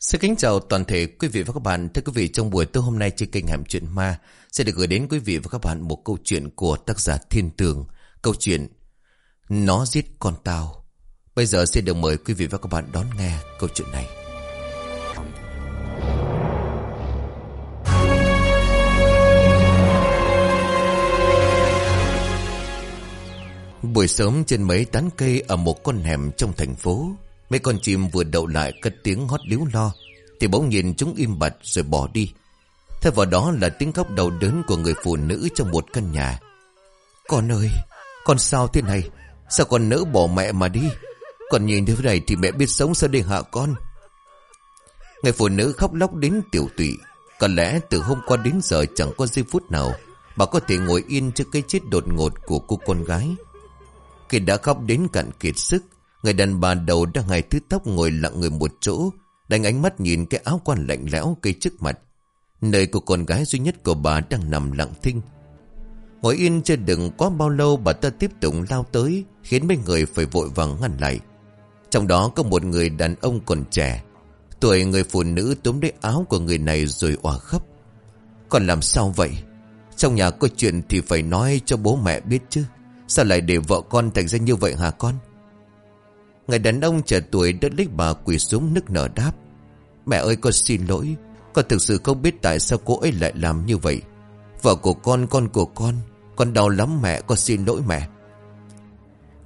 Xin kính chào toàn thể quý vị và các bạn. Thưa quý vị, trong buổi tối hôm nay trên kênh Hẻm Chuyện Ma sẽ được gửi đến quý vị và các bạn một câu chuyện của tác giả Thiên Tường. Câu chuyện Nó giết con tao. Bây giờ xin được mời quý vị và các bạn đón nghe câu chuyện này. Buổi sớm trên mấy tán cây ở một con hẻm trong thành phố Mấy con chim vừa đậu lại cất tiếng hót líu lo, Thì bỗng nhìn chúng im bặt rồi bỏ đi. Thay vào đó là tiếng khóc đầu đớn của người phụ nữ trong một căn nhà. Con ơi, Con sao thế này? Sao con nỡ bỏ mẹ mà đi? Còn nhìn thế này thì mẹ biết sống sao để hạ con? Người phụ nữ khóc lóc đến tiểu tụy. Có lẽ từ hôm qua đến giờ chẳng có giây phút nào Bà có thể ngồi yên trước cái chết đột ngột của cô con gái. Khi đã khóc đến cạn kiệt sức Người đàn bà đầu đang ngày thứ tóc ngồi lặng người một chỗ Đánh ánh mắt nhìn cái áo quan lạnh lẽo cây trước mặt. Nơi của con gái duy nhất của bà đang nằm lặng thinh. Ngồi yên chưa đừng quá bao lâu, bà ta tiếp tục lao tới, Khiến mấy người phải vội vàng ngăn lại. Trong đó có một người đàn ông còn trẻ. Tuổi người phụ nữ túm lấy áo của người này rồi òa khóc. Còn làm sao vậy? Trong nhà có chuyện thì phải nói cho bố mẹ biết chứ. Sao lại để vợ con thành ra như vậy hả con? Người đàn ông trẻ tuổi đã lấy bà quỳ xuống nức nở đáp Mẹ ơi con xin lỗi Con thực sự không biết tại sao cô ấy lại làm như vậy. Vợ của con, con của con Con đau lắm mẹ, con xin lỗi mẹ.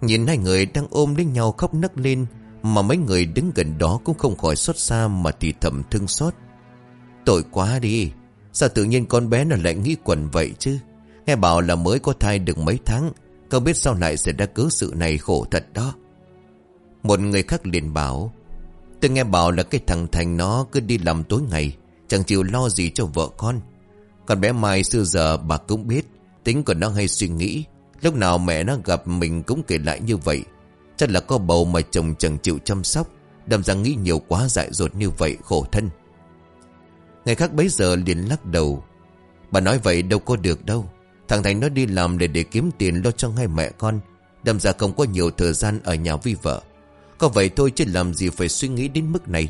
Nhìn hai người đang ôm lấy nhau khóc nấc lên Mà mấy người đứng gần đó cũng không khỏi xót xa Mà thì thầm thương xót. Tội quá đi Sao tự nhiên con bé nó lại nghĩ quẩn vậy chứ? Nghe bảo là mới có thai được mấy tháng Không biết sau này sẽ ra cứ sự này khổ thật đó một người khác liền bảo, Tôi nghe bảo là cái thằng Thành nó cứ đi làm tối ngày, Chẳng chịu lo gì cho vợ con. Còn bé Mai xưa giờ bà cũng biết, Tính của nó hay suy nghĩ. Lúc nào mẹ nó gặp mình cũng kể lại như vậy. Chắc là có bầu mà chồng chẳng chịu chăm sóc, Đâm ra nghĩ nhiều quá dại dột như vậy khổ thân. Ngày khác bấy giờ liền lắc đầu, Bà nói vậy đâu có được đâu. Thằng Thành nó đi làm để để kiếm tiền lo cho hai mẹ con, Đâm ra không có nhiều thời gian ở nhà vi vợ có vậy thôi chứ làm gì phải suy nghĩ đến mức này.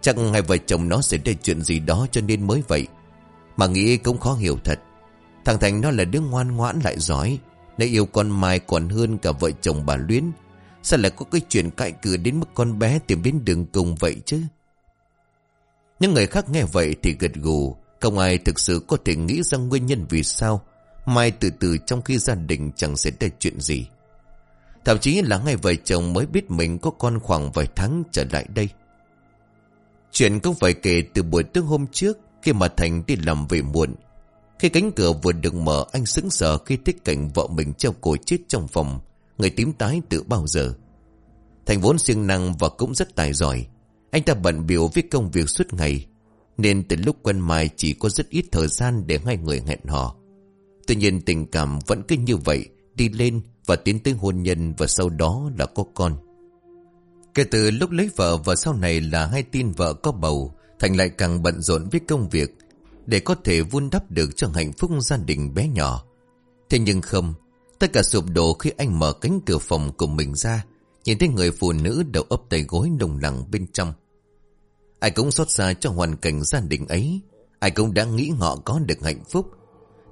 Chắc hai vợ chồng nó sẽ để chuyện gì đó cho nên mới vậy. Mà nghĩ cũng khó hiểu thật. Thằng Thành nó là đứa ngoan ngoãn lại giỏi Nó yêu con Mai còn hơn cả vợ chồng bà Luyến. Sao lại có cái chuyện cãi cử đến mức con bé tìm đến đường cùng vậy chứ? Những người khác nghe vậy thì gật gù, Không ai thực sự có thể nghĩ ra nguyên nhân vì sao Mai từ từ trong khi gia đình chẳng xảy ra chuyện gì. Thậm chí là ngay vợ chồng mới biết mình có con khoảng vài tháng trở lại đây. Chuyện cũng phải kể từ buổi tối hôm trước khi mà Thành đi làm về muộn. Khi cánh cửa vừa được mở, anh sững sờ khi thấy cảnh vợ mình treo cổ chết trong phòng. Người tím tái từ bao giờ. Thành vốn siêng năng và cũng rất tài giỏi. Anh ta bận biểu với công việc suốt ngày. Nên từ lúc quen Mai chỉ có rất ít thời gian để hai người hẹn hò. Tuy nhiên tình cảm vẫn cứ như vậy đi lên và tiến tới hôn nhân và sau đó là có con. Kể từ lúc lấy vợ và sau này là hai tin vợ có bầu, Thành lại càng bận rộn với công việc để có thể vun đắp được cho hạnh phúc gia đình bé nhỏ. Thế nhưng không, tất cả sụp đổ khi anh mở cánh cửa phòng của mình ra, nhìn thấy người phụ nữ đầu ấp tay gối nồng nặng bên trong. Ai cũng xót xa cho hoàn cảnh gia đình ấy, ai cũng đã nghĩ họ có được hạnh phúc.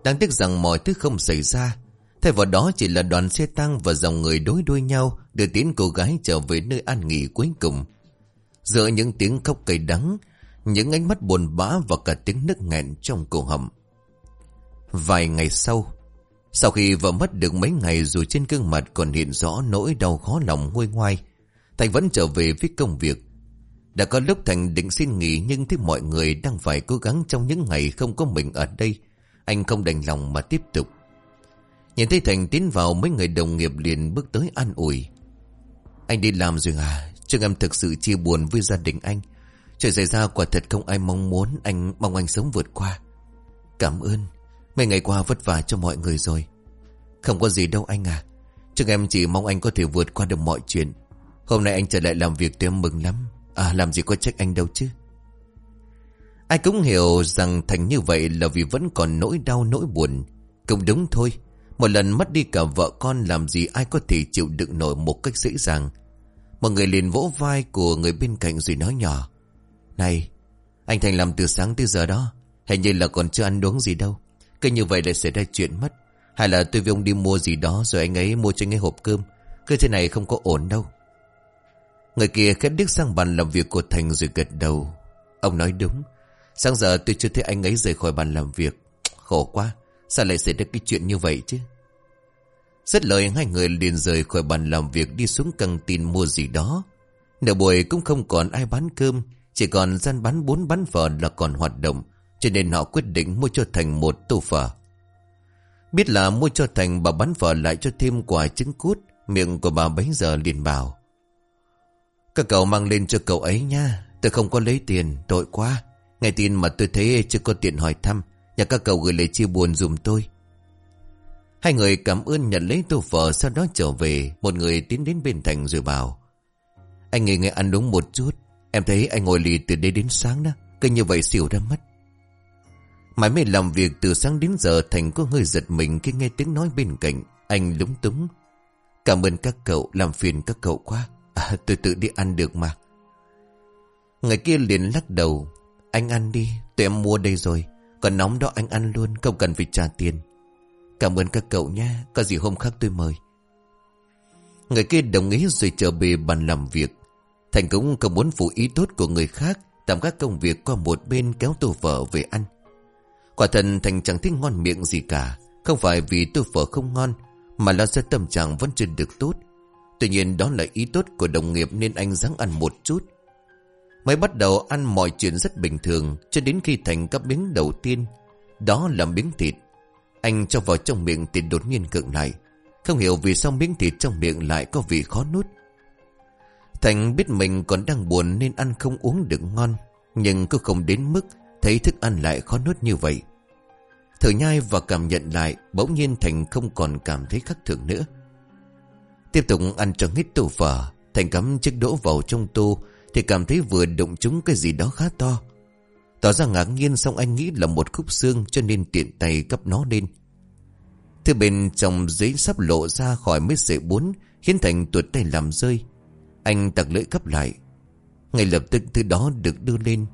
Đáng tiếc rằng mọi thứ không xảy ra Thay vào đó chỉ là đoàn xe tăng và dòng người đối đuôi nhau đưa tiến cô gái trở về nơi an nghỉ cuối cùng. Giữa những tiếng khóc cay đắng, những ánh mắt buồn bã và cả tiếng nức nghẹn trong cổ họng. Vài ngày sau, sau khi vợ mất được mấy ngày dù trên gương mặt còn hiện rõ nỗi đau khó lòng nguôi ngoai, Thành vẫn trở về với công việc. Đã có lúc Thành định xin nghỉ nhưng thấy mọi người đang phải cố gắng trong những ngày không có mình ở đây. Anh không đành lòng mà tiếp tục. Nhìn thấy Thành tiến vào, mấy người đồng nghiệp liền bước tới an ủi. Anh đi làm rồi à? Chứ em thực sự chia buồn với gia đình anh. Chuyện xảy ra quả thật không ai mong muốn anh, mong anh sống vượt qua. Cảm ơn. Mấy ngày qua vất vả cho mọi người rồi. Không có gì đâu anh à. Chứ em chỉ mong anh có thể vượt qua được mọi chuyện. Hôm nay anh trở lại làm việc tôi em mừng lắm. À làm gì có trách anh đâu chứ. Ai cũng hiểu rằng Thành như vậy là vì vẫn còn nỗi đau, nỗi buồn. Cũng đúng thôi. Một lần mất đi cả vợ con, làm gì ai có thể chịu đựng nổi một cách dễ dàng. Một người liền vỗ vai của người bên cạnh rồi nói nhỏ. Này, Anh Thành làm từ sáng tới giờ đó, Hình như là còn chưa ăn uống gì đâu. Cứ như vậy lại xảy ra chuyện mất. Hay là tôi với ông đi mua gì đó Rồi anh ấy mua cho anh ấy hộp cơm. Cứ thế này không có ổn đâu. Người kia khét điếc sang bàn làm việc của Thành rồi gật đầu. Ông nói, đúng, Sáng giờ tôi chưa thấy anh ấy rời khỏi bàn làm việc. Khổ quá, Sao lại xảy ra cái chuyện như vậy chứ? Rất lời hai người liền rời khỏi bàn làm việc Đi xuống căng tin mua gì đó. Nửa buổi cũng không còn ai bán cơm Chỉ còn gian bán bốn bán phở là còn hoạt động Cho nên họ quyết định mua cho Thành một tô phở. Biết là mua cho Thành bà bán phở lại cho thêm quả trứng cút Miệng của bà bấy giờ liền bảo. Các cậu mang lên cho cậu ấy nha Tôi không có lấy tiền, tội quá. Nghe tin mà tôi thấy chưa có tiện hỏi thăm Nhà các cậu gửi lời chia buồn dùm tôi. Hai người cảm ơn nhận lấy tô phở Sau đó trở về. Một người tiến đến bên Thành rồi bảo Anh nghỉ nghe ăn đúng một chút. Em thấy anh ngồi lì từ đây đến sáng đó Cứ như vậy xỉu ra mất Mãi mê làm việc từ sáng đến giờ Thành có hơi giật mình khi nghe tiếng nói bên cạnh. Anh lúng túng Cảm ơn các cậu làm phiền các cậu quá. À, Tôi tự đi ăn được mà. Người kia liền lắc đầu Anh ăn đi Tụi em mua đây rồi. Còn nóng đó anh ăn luôn Không cần phải trả tiền. Cảm ơn các cậu nha. Có gì hôm khác tôi mời. Người kia đồng ý rồi trở về bàn làm việc. Thành cũng không muốn phụ ý tốt của người khác, Tạm các công việc qua một bên kéo tô phở về ăn. Quả thần Thành chẳng thích ngon miệng gì cả. Không phải vì tô phở không ngon, Mà là do tâm trạng vẫn chưa được tốt. Tuy nhiên đó là ý tốt của đồng nghiệp Nên anh ráng ăn một chút. Mới bắt đầu ăn mọi chuyện rất bình thường, Cho đến khi Thành cắp miếng đầu tiên. Đó là miếng thịt. Anh cho vào trong miệng thì đột nhiên cựng lại. Không hiểu vì sao miếng thịt trong miệng lại có vị khó nuốt. Thành biết mình còn đang buồn nên ăn không uống được ngon, Nhưng cứ không đến mức Thấy thức ăn lại khó nuốt như vậy. Thử nhai và cảm nhận lại, Bỗng nhiên Thành không còn cảm thấy khắc thường nữa. Tiếp tục ăn cho hết tô phở, Thành cắm chiếc đỗ vào trong tô Thì cảm thấy vừa đụng trúng cái gì đó khá to. Tỏ ra ngạc nhiên Xong anh nghĩ là một khúc xương Cho nên tiện tay cấp nó lên. Thứ bên trong giấy sắp lộ ra khỏi mấy sợi bún, Khiến Thành tuột tay làm rơi. Anh tặc lưỡi cấp lại. Ngay lập tức thứ đó được đưa lên.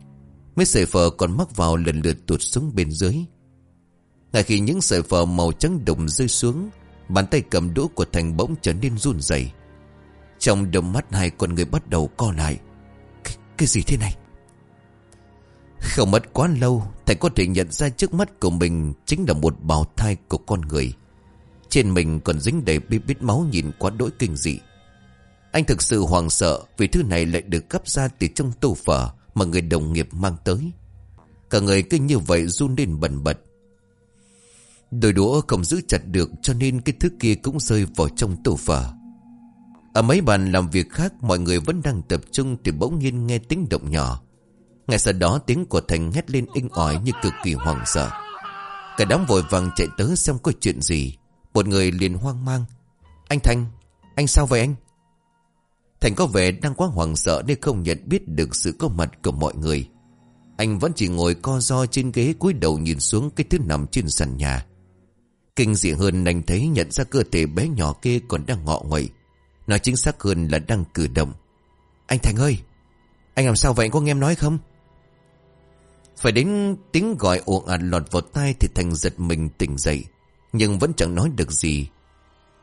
Mấy sợi phở còn mắc vào lần lượt tuột xuống bên dưới. Ngay khi những sợi phở màu trắng đồng rơi xuống, Bàn tay cầm đũa của Thành bỗng trở nên run rẩy. Trong đôi mắt hai con người bắt đầu co lại. C cái gì thế này? Không mất quá lâu, thầy có thể nhận ra trước mắt của mình Chính là một bào thai của con người. Trên mình còn dính đầy bít bít máu Nhìn quá đỗi kinh dị. Anh thực sự hoàng sợ Vì thứ này lại được cấp ra từ trong tô phở Mà người đồng nghiệp mang tới. Cả người kinh như vậy run lên bần bật. Đôi đũa không giữ chặt được Cho nên cái thứ kia cũng rơi vào trong tô phở. Ở mấy bàn làm việc khác, Mọi người vẫn đang tập trung Thì bỗng nhiên nghe tiếng động nhỏ. Ngay sau đó tiếng của Thành hét lên inh ỏi Như cực kỳ hoảng sợ Cả đám vội vàng chạy tới xem có chuyện gì Một người liền hoang mang Anh Thành, Anh sao vậy anh Thành có vẻ đang quá hoảng sợ Nên không nhận biết được sự có mặt của mọi người Anh vẫn chỉ ngồi co ro trên ghế cúi đầu nhìn xuống cái thứ nằm trên sàn nhà Kinh dị hơn anh thấy nhận ra cơ thể bé nhỏ kia còn đang ngọ nguậy. Nói chính xác hơn là đang cử động. Anh Thành ơi! Anh làm sao vậy anh có nghe em nói không? Phải đến tiếng gọi ồn ạt lọt vào tai thì Thành giật mình tỉnh dậy. Nhưng vẫn chẳng nói được gì.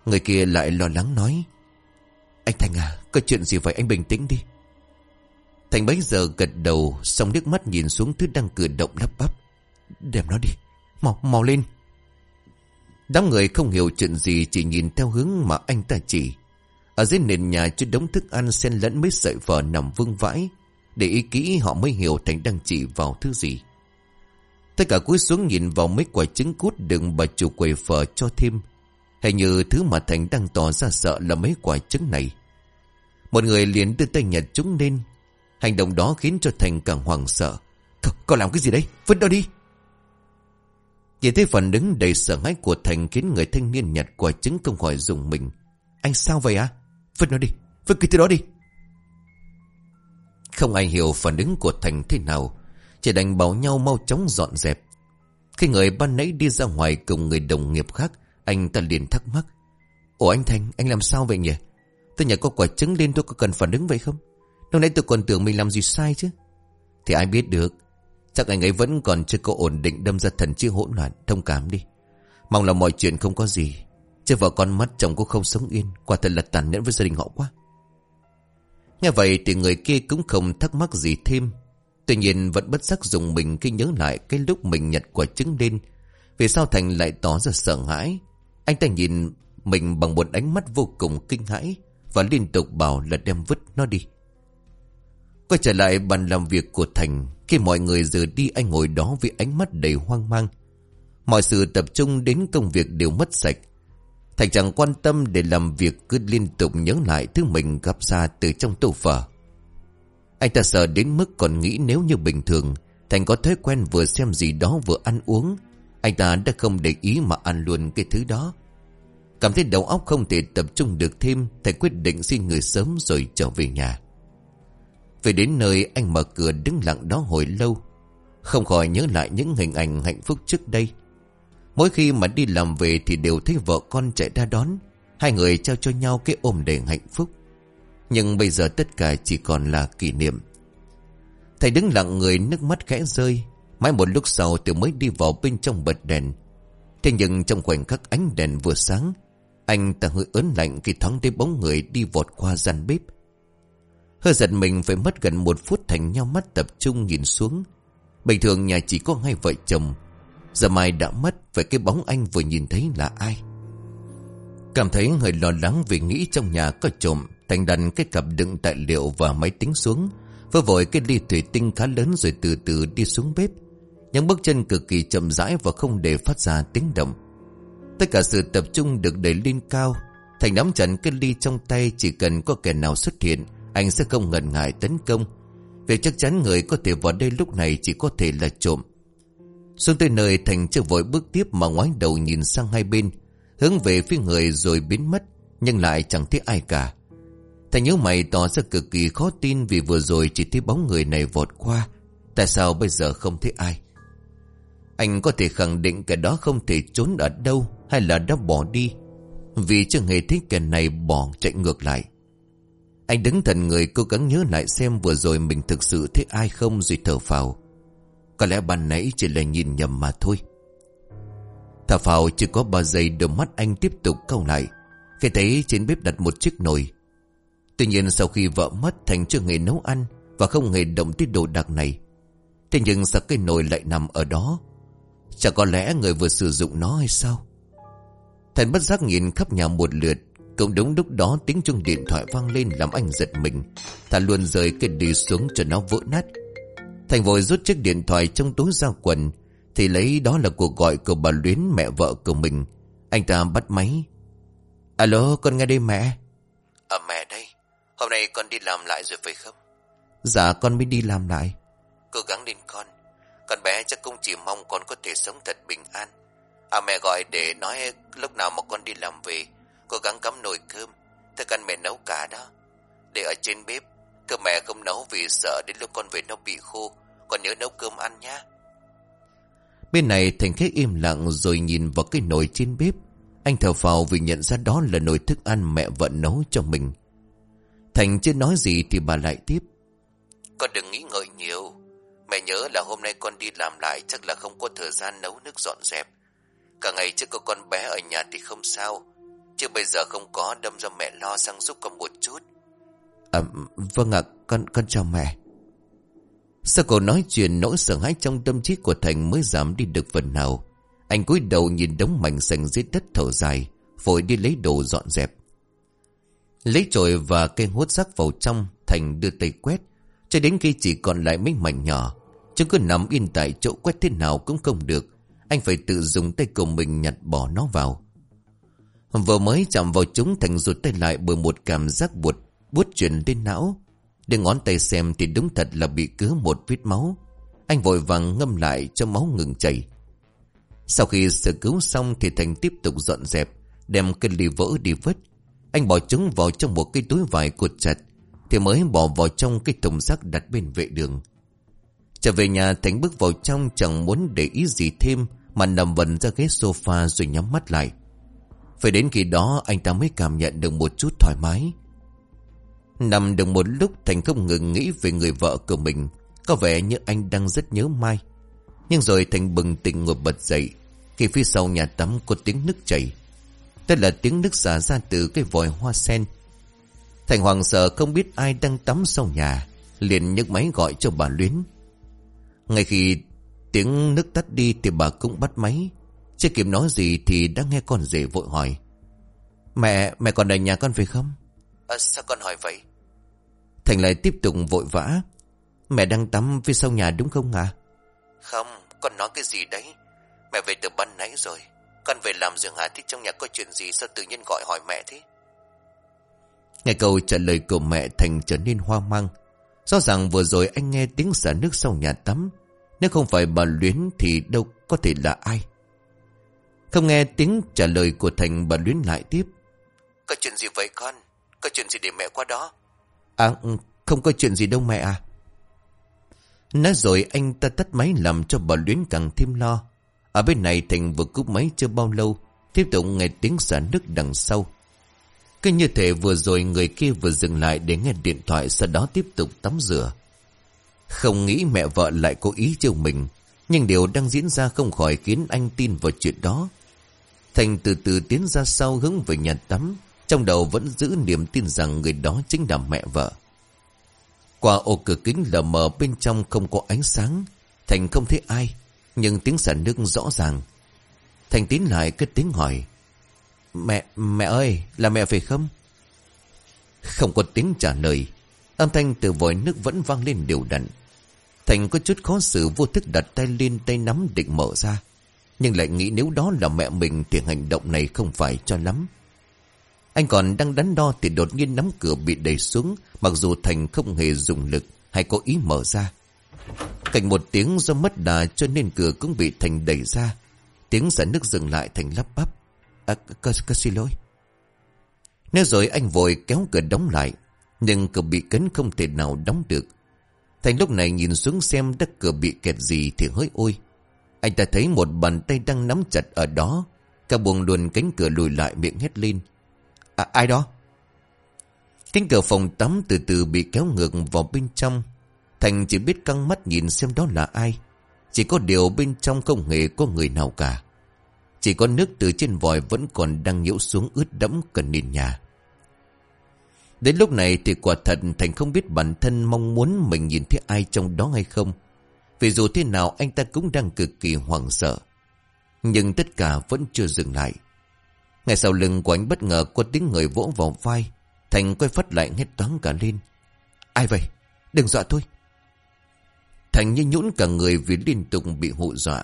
Người kia lại lo lắng nói. Anh Thành à, có chuyện gì vậy anh bình tĩnh đi. Thành bấy giờ gật đầu, xong nước mắt nhìn xuống thứ đang cử động lắp bắp. Đem nó đi, mau, mau lên. Đám người không hiểu chuyện gì chỉ nhìn theo hướng mà anh ta chỉ. Ở dưới nền nhà chứ đống thức ăn xen lẫn mấy sợi phở nằm vương vãi. Để ý kỹ họ mới hiểu Thành đang chỉ vào thứ gì. Tất cả cúi xuống nhìn vào mấy quả trứng cút đựng bà chủ quầy phở cho thêm. Hình như thứ mà Thành đang tỏ ra sợ là mấy quả trứng này. Một người liền đưa tay nhặt chúng lên. Hành động đó khiến cho Thành càng hoảng sợ. Cậu làm cái gì đấy? Vứt đó đi. Chỉ thấy phản ứng đầy sợ hãi của Thành khiến người thanh niên nhặt quả trứng không khỏi dùng mình. Anh sao vậy à? Vứt nó đi, vứt cái thứ đó đi. Không ai hiểu phản ứng của Thành thế nào. Chỉ đành bảo nhau mau chóng dọn dẹp. Khi người ban nãy đi ra ngoài cùng người đồng nghiệp khác, anh ta liền thắc mắc. Ủa anh Thành, anh làm sao vậy nhỉ? Tôi nhà có quả trứng lên tôi có cần phản ứng vậy không? Lúc nãy tôi còn tưởng mình làm gì sai chứ. Thì ai biết được Chắc anh ấy vẫn còn chưa có ổn định đâm ra thần chứ hỗn loạn Thông cảm đi Mong là mọi chuyện không có gì Chứ vợ con mất chồng cũng không sống yên Quả thật là tàn nhẫn với gia đình họ quá Nghe vậy thì người kia cũng không thắc mắc gì thêm. Tuy nhiên vẫn bất giác dùng mình khi nhớ lại cái lúc mình nhặt quả trứng lên. Vì sao Thành lại tỏ ra sợ hãi? Anh ta nhìn mình bằng một ánh mắt vô cùng kinh hãi Và liên tục bảo là đem vứt nó đi. Quay trở lại bàn làm việc của Thành, Khi mọi người rời đi anh ngồi đó với ánh mắt đầy hoang mang. Mọi sự tập trung đến công việc đều mất sạch. Thành chẳng quan tâm để làm việc cứ liên tục nhớ lại thứ mình gặp ra từ trong tủ phở. Anh ta sợ đến mức còn nghĩ nếu như bình thường, Thành có thói quen vừa xem gì đó vừa ăn uống. Anh ta đã không để ý mà ăn luôn cái thứ đó. Cảm thấy đầu óc không thể tập trung được thêm, Thành quyết định xin người sớm rồi trở về nhà. Về đến nơi anh mở cửa đứng lặng đó hồi lâu. Không khỏi nhớ lại những hình ảnh hạnh phúc trước đây. Mỗi khi mà đi làm về thì đều thấy vợ con chạy ra đón. Hai người trao cho nhau cái ôm đầy hạnh phúc. Nhưng bây giờ tất cả chỉ còn là kỷ niệm. Thầy đứng lặng người nước mắt khẽ rơi. Mãi một lúc sau thì mới đi vào bên trong bật đèn. Thế nhưng trong khoảnh khắc ánh đèn vừa sáng, anh ta hơi ớn lạnh khi thoáng thấy bóng người đi vọt qua gian bếp. Hơi giật mình phải mất gần một phút thành nhau mắt tập trung nhìn xuống. Bình thường nhà chỉ có hai vợ chồng Giờ mai đã mất, Vậy cái bóng anh vừa nhìn thấy là ai? Cảm thấy hơi lo lắng Vì nghĩ trong nhà có trộm, Thành đặt cái cặp đựng tài liệu và máy tính xuống, Vơ vội cái ly thủy tinh khá lớn Rồi từ từ đi xuống bếp. Những bước chân cực kỳ chậm rãi Và không để phát ra tiếng động. Tất cả sự tập trung được đẩy lên cao. Thành nắm chặt cái ly trong tay, Chỉ cần có kẻ nào xuất hiện, Anh sẽ không ngần ngại tấn công. Việc chắc chắn người có thể vào đây lúc này Chỉ có thể là trộm xuống tới nơi Thành chưa vội bước tiếp mà ngoái đầu nhìn sang hai bên, Hướng về phía người rồi biến mất, Nhưng lại chẳng thấy ai cả. Thành nhớ mày tỏ ra cực kỳ khó tin Vì vừa rồi chỉ thấy bóng người này vọt qua. Tại sao bây giờ không thấy ai? Anh có thể khẳng định kẻ đó không thể trốn ở đâu Hay là đã bỏ đi? Vì chưa hề thấy kẻ này bỏ chạy ngược lại. Anh đứng thần người cố gắng nhớ lại xem vừa rồi mình thực sự thấy ai không rồi thở phào có lẽ ban nãy chỉ là nhìn nhầm mà thôi. Thả phào chỉ có ba giây đôi mắt anh tiếp tục câu lại. Khi thấy trên bếp đặt một chiếc nồi. Tuy nhiên sau khi vợ mất Thành chưa hề nấu ăn Và không hề động tới đồ đạc này, Thế nhưng sao cái nồi lại nằm ở đó? Chả có lẽ người vừa sử dụng nó hay sao? Thành bất giác nhìn khắp nhà một lượt, Cũng đúng lúc đó tiếng chuông điện thoại vang lên Làm anh giật mình. Thả luôn rời cái đi xuống cho nó vỡ nát. Thành vội rút chiếc điện thoại trong túi ra quần Thì lấy đó là cuộc gọi của bà Luyến mẹ vợ của mình. Anh ta bắt máy. Alo con nghe đây mẹ. À mẹ đây. Hôm nay con đi làm lại rồi phải không? Dạ con mới đi làm lại. Cố gắng lên con. Con bé chắc cũng chỉ mong con có thể sống thật bình an. À mẹ gọi để nói lúc nào mà con đi làm về. Cố gắng cắm nồi cơm. Thức ăn mẹ nấu cả đó. Để ở trên bếp Cơm mẹ không nấu vì sợ đến lúc con về nó bị khô. Con nhớ nấu cơm ăn nhá. Bên này Thành khách im lặng rồi nhìn vào cái nồi trên bếp. Anh thở phào vì nhận ra đó là nồi thức ăn mẹ vợ nấu cho mình. Thành chưa nói gì thì bà lại tiếp. Con đừng nghĩ ngợi nhiều. Mẹ nhớ là hôm nay con đi làm lại Chắc là không có thời gian nấu nước dọn dẹp. Cả ngày trước có con bé ở nhà thì không sao. Chứ bây giờ không có đâm ra mẹ lo sang giúp con một chút À, vâng ạ, con, con chào mẹ. Sau câu nói chuyện nỗi sợ hãi trong tâm trí của Thành mới giảm đi được phần nào. Anh cúi đầu nhìn đống mảnh sành dưới đất thở dài, vội đi lấy đồ dọn dẹp. Lấy chổi và cây hút rác vào trong, Thành đưa tay quét, cho đến khi chỉ còn lại mấy mảnh nhỏ. Chúng cứ nằm yên tại chỗ quét thế nào cũng không được. Anh phải tự dùng tay của mình nhặt bỏ nó vào. Vừa mới chạm vào chúng Thành rụt tay lại bởi một cảm giác buột Bút chuyển lên não. Để ngón tay xem thì đúng thật là bị cứ một vết máu. Anh vội vàng ngâm lại cho máu ngừng chảy. Sau khi sơ cứu xong Thì Thành tiếp tục dọn dẹp, Đem cây ly vỡ đi vứt. Anh bỏ chúng vào trong một cái túi vải cột chặt, Thì mới bỏ vào trong cái thùng rác đặt bên vệ đường. Trở về nhà, Thành bước vào trong chẳng muốn để ý gì thêm, Mà nằm vần ra ghế sofa rồi nhắm mắt lại. Phải đến khi đó, anh ta mới cảm nhận được một chút thoải mái. Nằm được một lúc Thành không ngừng nghĩ về người vợ của mình. Có vẻ như anh đang rất nhớ Mai. Nhưng rồi Thành bừng tỉnh ngồi bật dậy. Khi phía sau nhà tắm có tiếng nước chảy. Đây là tiếng nước xả ra từ cái vòi hoa sen. Thành hoàng sợ không biết ai đang tắm sau nhà. Liền nhấc máy gọi cho bà Luyến. Ngay khi tiếng nước tắt đi Thì bà cũng bắt máy. Chưa kịp nói gì thì đã nghe con rể vội hỏi. Mẹ, mẹ còn ở nhà con phải không? À, sao con hỏi vậy? Thành lại tiếp tục vội vã Mẹ đang tắm phía sau nhà đúng không ạ? Không, con nói cái gì đấy? Mẹ về từ ban nãy rồi. Con về làm giường hả? Thế trong nhà có chuyện gì sao tự nhiên gọi hỏi mẹ thế? Nghe câu trả lời của mẹ Thành trở nên hoang mang. Rõ ràng vừa rồi anh nghe tiếng xả nước sau nhà tắm. Nếu không phải bà Luyến thì đâu có thể là ai. Không nghe tiếng trả lời của Thành bà Luyến lại tiếp. Có chuyện gì vậy con? Có chuyện gì để mẹ qua đó? À không có chuyện gì đâu mẹ à. Nói rồi anh ta tắt máy làm cho bà Luyến càng thêm lo. Ở bên này Thành vừa cúp máy chưa bao lâu. Tiếp tục nghe tiếng xả nước đằng sau. Cứ như thể vừa rồi người kia vừa dừng lại để nghe điện thoại, sau đó tiếp tục tắm rửa. Không nghĩ mẹ vợ lại cố ý trêu mình. Nhưng điều đang diễn ra không khỏi khiến anh tin vào chuyện đó. Thành từ từ tiến ra sau hướng về nhà tắm. Trong đầu vẫn giữ niềm tin rằng người đó chính là mẹ vợ. Qua ô cửa kính lờ mờ bên trong không có ánh sáng. Thành không thấy ai. Nhưng tiếng sản nước rõ ràng. Thành tín lại cất tiếng hỏi. Mẹ, mẹ ơi, là mẹ phải không? Không có tiếng trả lời. Âm thanh từ vòi nước vẫn vang lên đều đặn. Thành có chút khó xử vô thức đặt tay lên tay nắm định mở ra. Nhưng lại nghĩ nếu đó là mẹ mình thì hành động này không phải cho lắm. Anh còn đang đắn đo thì đột nhiên nắm cửa bị đẩy xuống mặc dù Thành không hề dùng lực hay có ý mở ra. Cảnh một tiếng do mất đà cho nên cửa cũng bị Thành đẩy ra. Tiếng xả nước dừng lại Thành lắp bắp. À, xin lỗi. Nếu rồi anh vội kéo cửa đóng lại. Nhưng cửa bị cấn không thể nào đóng được. Thành lúc này nhìn xuống xem đất cửa bị kẹt gì thì hỡi ôi. Anh ta thấy một bàn tay đang nắm chặt ở đó. Cả buồng luồn cánh cửa lùi lại miệng hét lên. À, ai đó? Cánh cửa phòng tắm từ từ bị kéo ngược vào bên trong. Thành chỉ biết căng mắt nhìn xem đó là ai. Chỉ có điều bên trong không hề có người nào cả. Chỉ có nước từ trên vòi vẫn còn đang nhiễu xuống ướt đẫm cần nền nhà. Đến lúc này thì quả thật Thành không biết bản thân mong muốn mình nhìn thấy ai trong đó hay không. Vì dù thế nào anh ta cũng đang cực kỳ hoảng sợ. Nhưng tất cả vẫn chưa dừng lại. Ngay sau lưng của anh bất ngờ có tiếng người vỗ vào vai. Thành quay phát lại hết toán cả lên. Ai vậy? Đừng dọa tôi. Thành như nhũn cả người vì liên tục bị hụ dọa.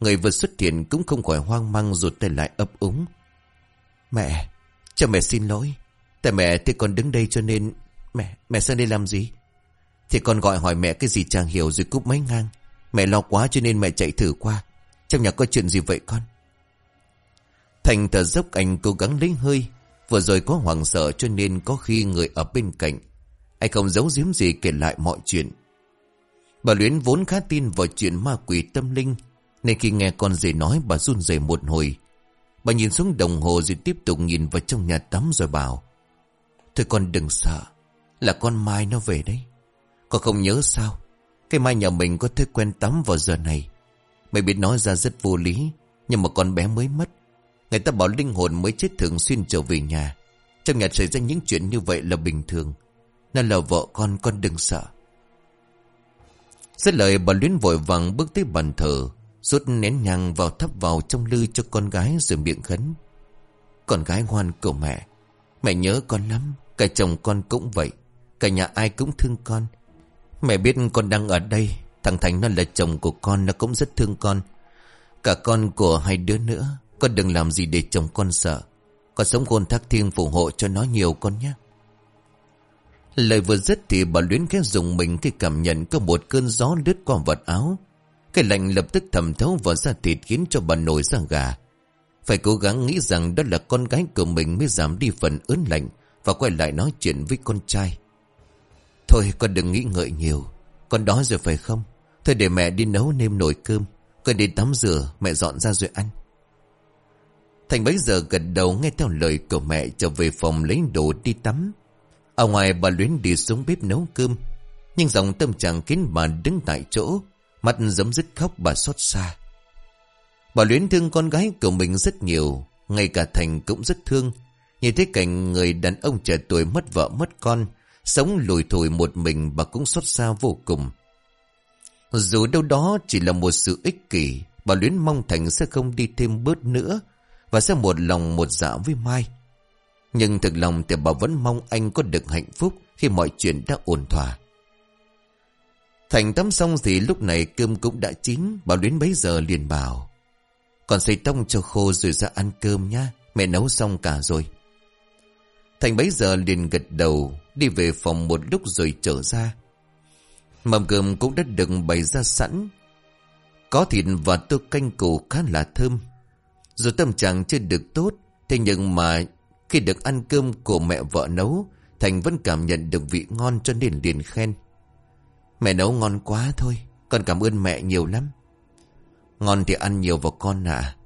Người vừa xuất hiện cũng không khỏi hoang mang rụt tay lại ấp úng. Mẹ, cho mẹ xin lỗi. Tại mẹ thì còn đứng đây cho nên... Mẹ, mẹ sang đây làm gì? Thì con gọi hỏi mẹ cái gì chẳng hiểu rồi cúp máy ngang. Mẹ lo quá cho nên mẹ chạy thử qua. Trong nhà có chuyện gì vậy con? Thành thở dốc anh cố gắng lấy hơi. Vừa rồi có hoảng sợ cho nên có khi người ở bên cạnh. Anh không giấu giếm gì kể lại mọi chuyện. Bà Luyến vốn khá tin vào chuyện ma quỷ tâm linh. Nên khi nghe con rể nói bà run rẩy một hồi. Bà nhìn xuống đồng hồ rồi tiếp tục nhìn vào trong nhà tắm rồi bảo. Thôi con đừng sợ. Là con Mai nó về đấy. Con không nhớ sao. Cái Mai nhà mình có thói quen tắm vào giờ này. Mày biết nói ra rất vô lý. Nhưng mà con bé mới mất. Người ta bảo linh hồn mới chết thường xuyên trở về nhà. Trong nhà xảy ra những chuyện như vậy là bình thường. Nên là vợ con, con đừng sợ. Rất lời bà Luyến vội vàng bước tới bàn thờ. Rút nén nhang vào thắp vào trong lư cho con gái rồi miệng khấn. Con gái ngoan của mẹ. Mẹ nhớ con lắm. Cả chồng con cũng vậy. Cả nhà ai cũng thương con. Mẹ biết con đang ở đây. Thằng Thành nó là chồng của con. Nó cũng rất thương con. Cả con của hai đứa nữa. Con đừng làm gì để chồng con sợ. Con sống khôn thác thiên phù hộ cho nó nhiều con nhé. Lời vừa dứt thì bà luyến khẽ dùng mình khi cảm nhận có một cơn gió lướt qua vật áo. Cái lạnh lập tức thầm thấu vào da thịt khiến cho bà nổi da gà. Phải cố gắng nghĩ rằng đó là con gái của mình mới giảm đi phần ớn lạnh và quay lại nói chuyện với con trai. Thôi con đừng nghĩ ngợi nhiều. Con đói rồi phải không? Thôi để mẹ đi nấu nêm nồi cơm. Con đi tắm rửa, mẹ dọn ra rồi ăn. Thành bấy giờ gật đầu nghe theo lời của mẹ, trở về phòng lấy đồ đi tắm. Ở ngoài, bà Luyến đi xuống bếp nấu cơm. Nhưng dòng tâm trạng khiến bà đứng tại chỗ Mắt giấm dứt khóc bà xót xa Bà luyến thương con gái của mình rất nhiều, Ngay cả Thành cũng rất thương Nhìn thấy cảnh người đàn ông trẻ tuổi mất vợ, mất con, Sống lùi thủi một mình bà cũng xót xa vô cùng Dù đâu đó chỉ là một sự ích kỷ, Bà luyến mong Thành sẽ không đi thêm bớt nữa và sẽ một lòng một dạ với Mai. Nhưng thực lòng thì bà vẫn mong anh có được hạnh phúc Khi mọi chuyện đã ổn thỏa. Thành tắm xong thì lúc này cơm cũng đã chín, Bà luyến bấy giờ liền bảo Còn xây tông cho khô rồi ra ăn cơm nha Mẹ nấu xong cả rồi. Thành bấy giờ liền gật đầu, Đi về phòng một lúc rồi trở ra. Mầm cơm cũng đã được bày ra sẵn. Có thịt và tô canh củ khá là thơm. Dù tâm trạng chưa được tốt Thế nhưng mà khi được ăn cơm của mẹ vợ nấu Thành vẫn cảm nhận được vị ngon cho nên liền khen. Mẹ nấu ngon quá thôi Con cảm ơn mẹ nhiều lắm. Ngon thì ăn nhiều vào con à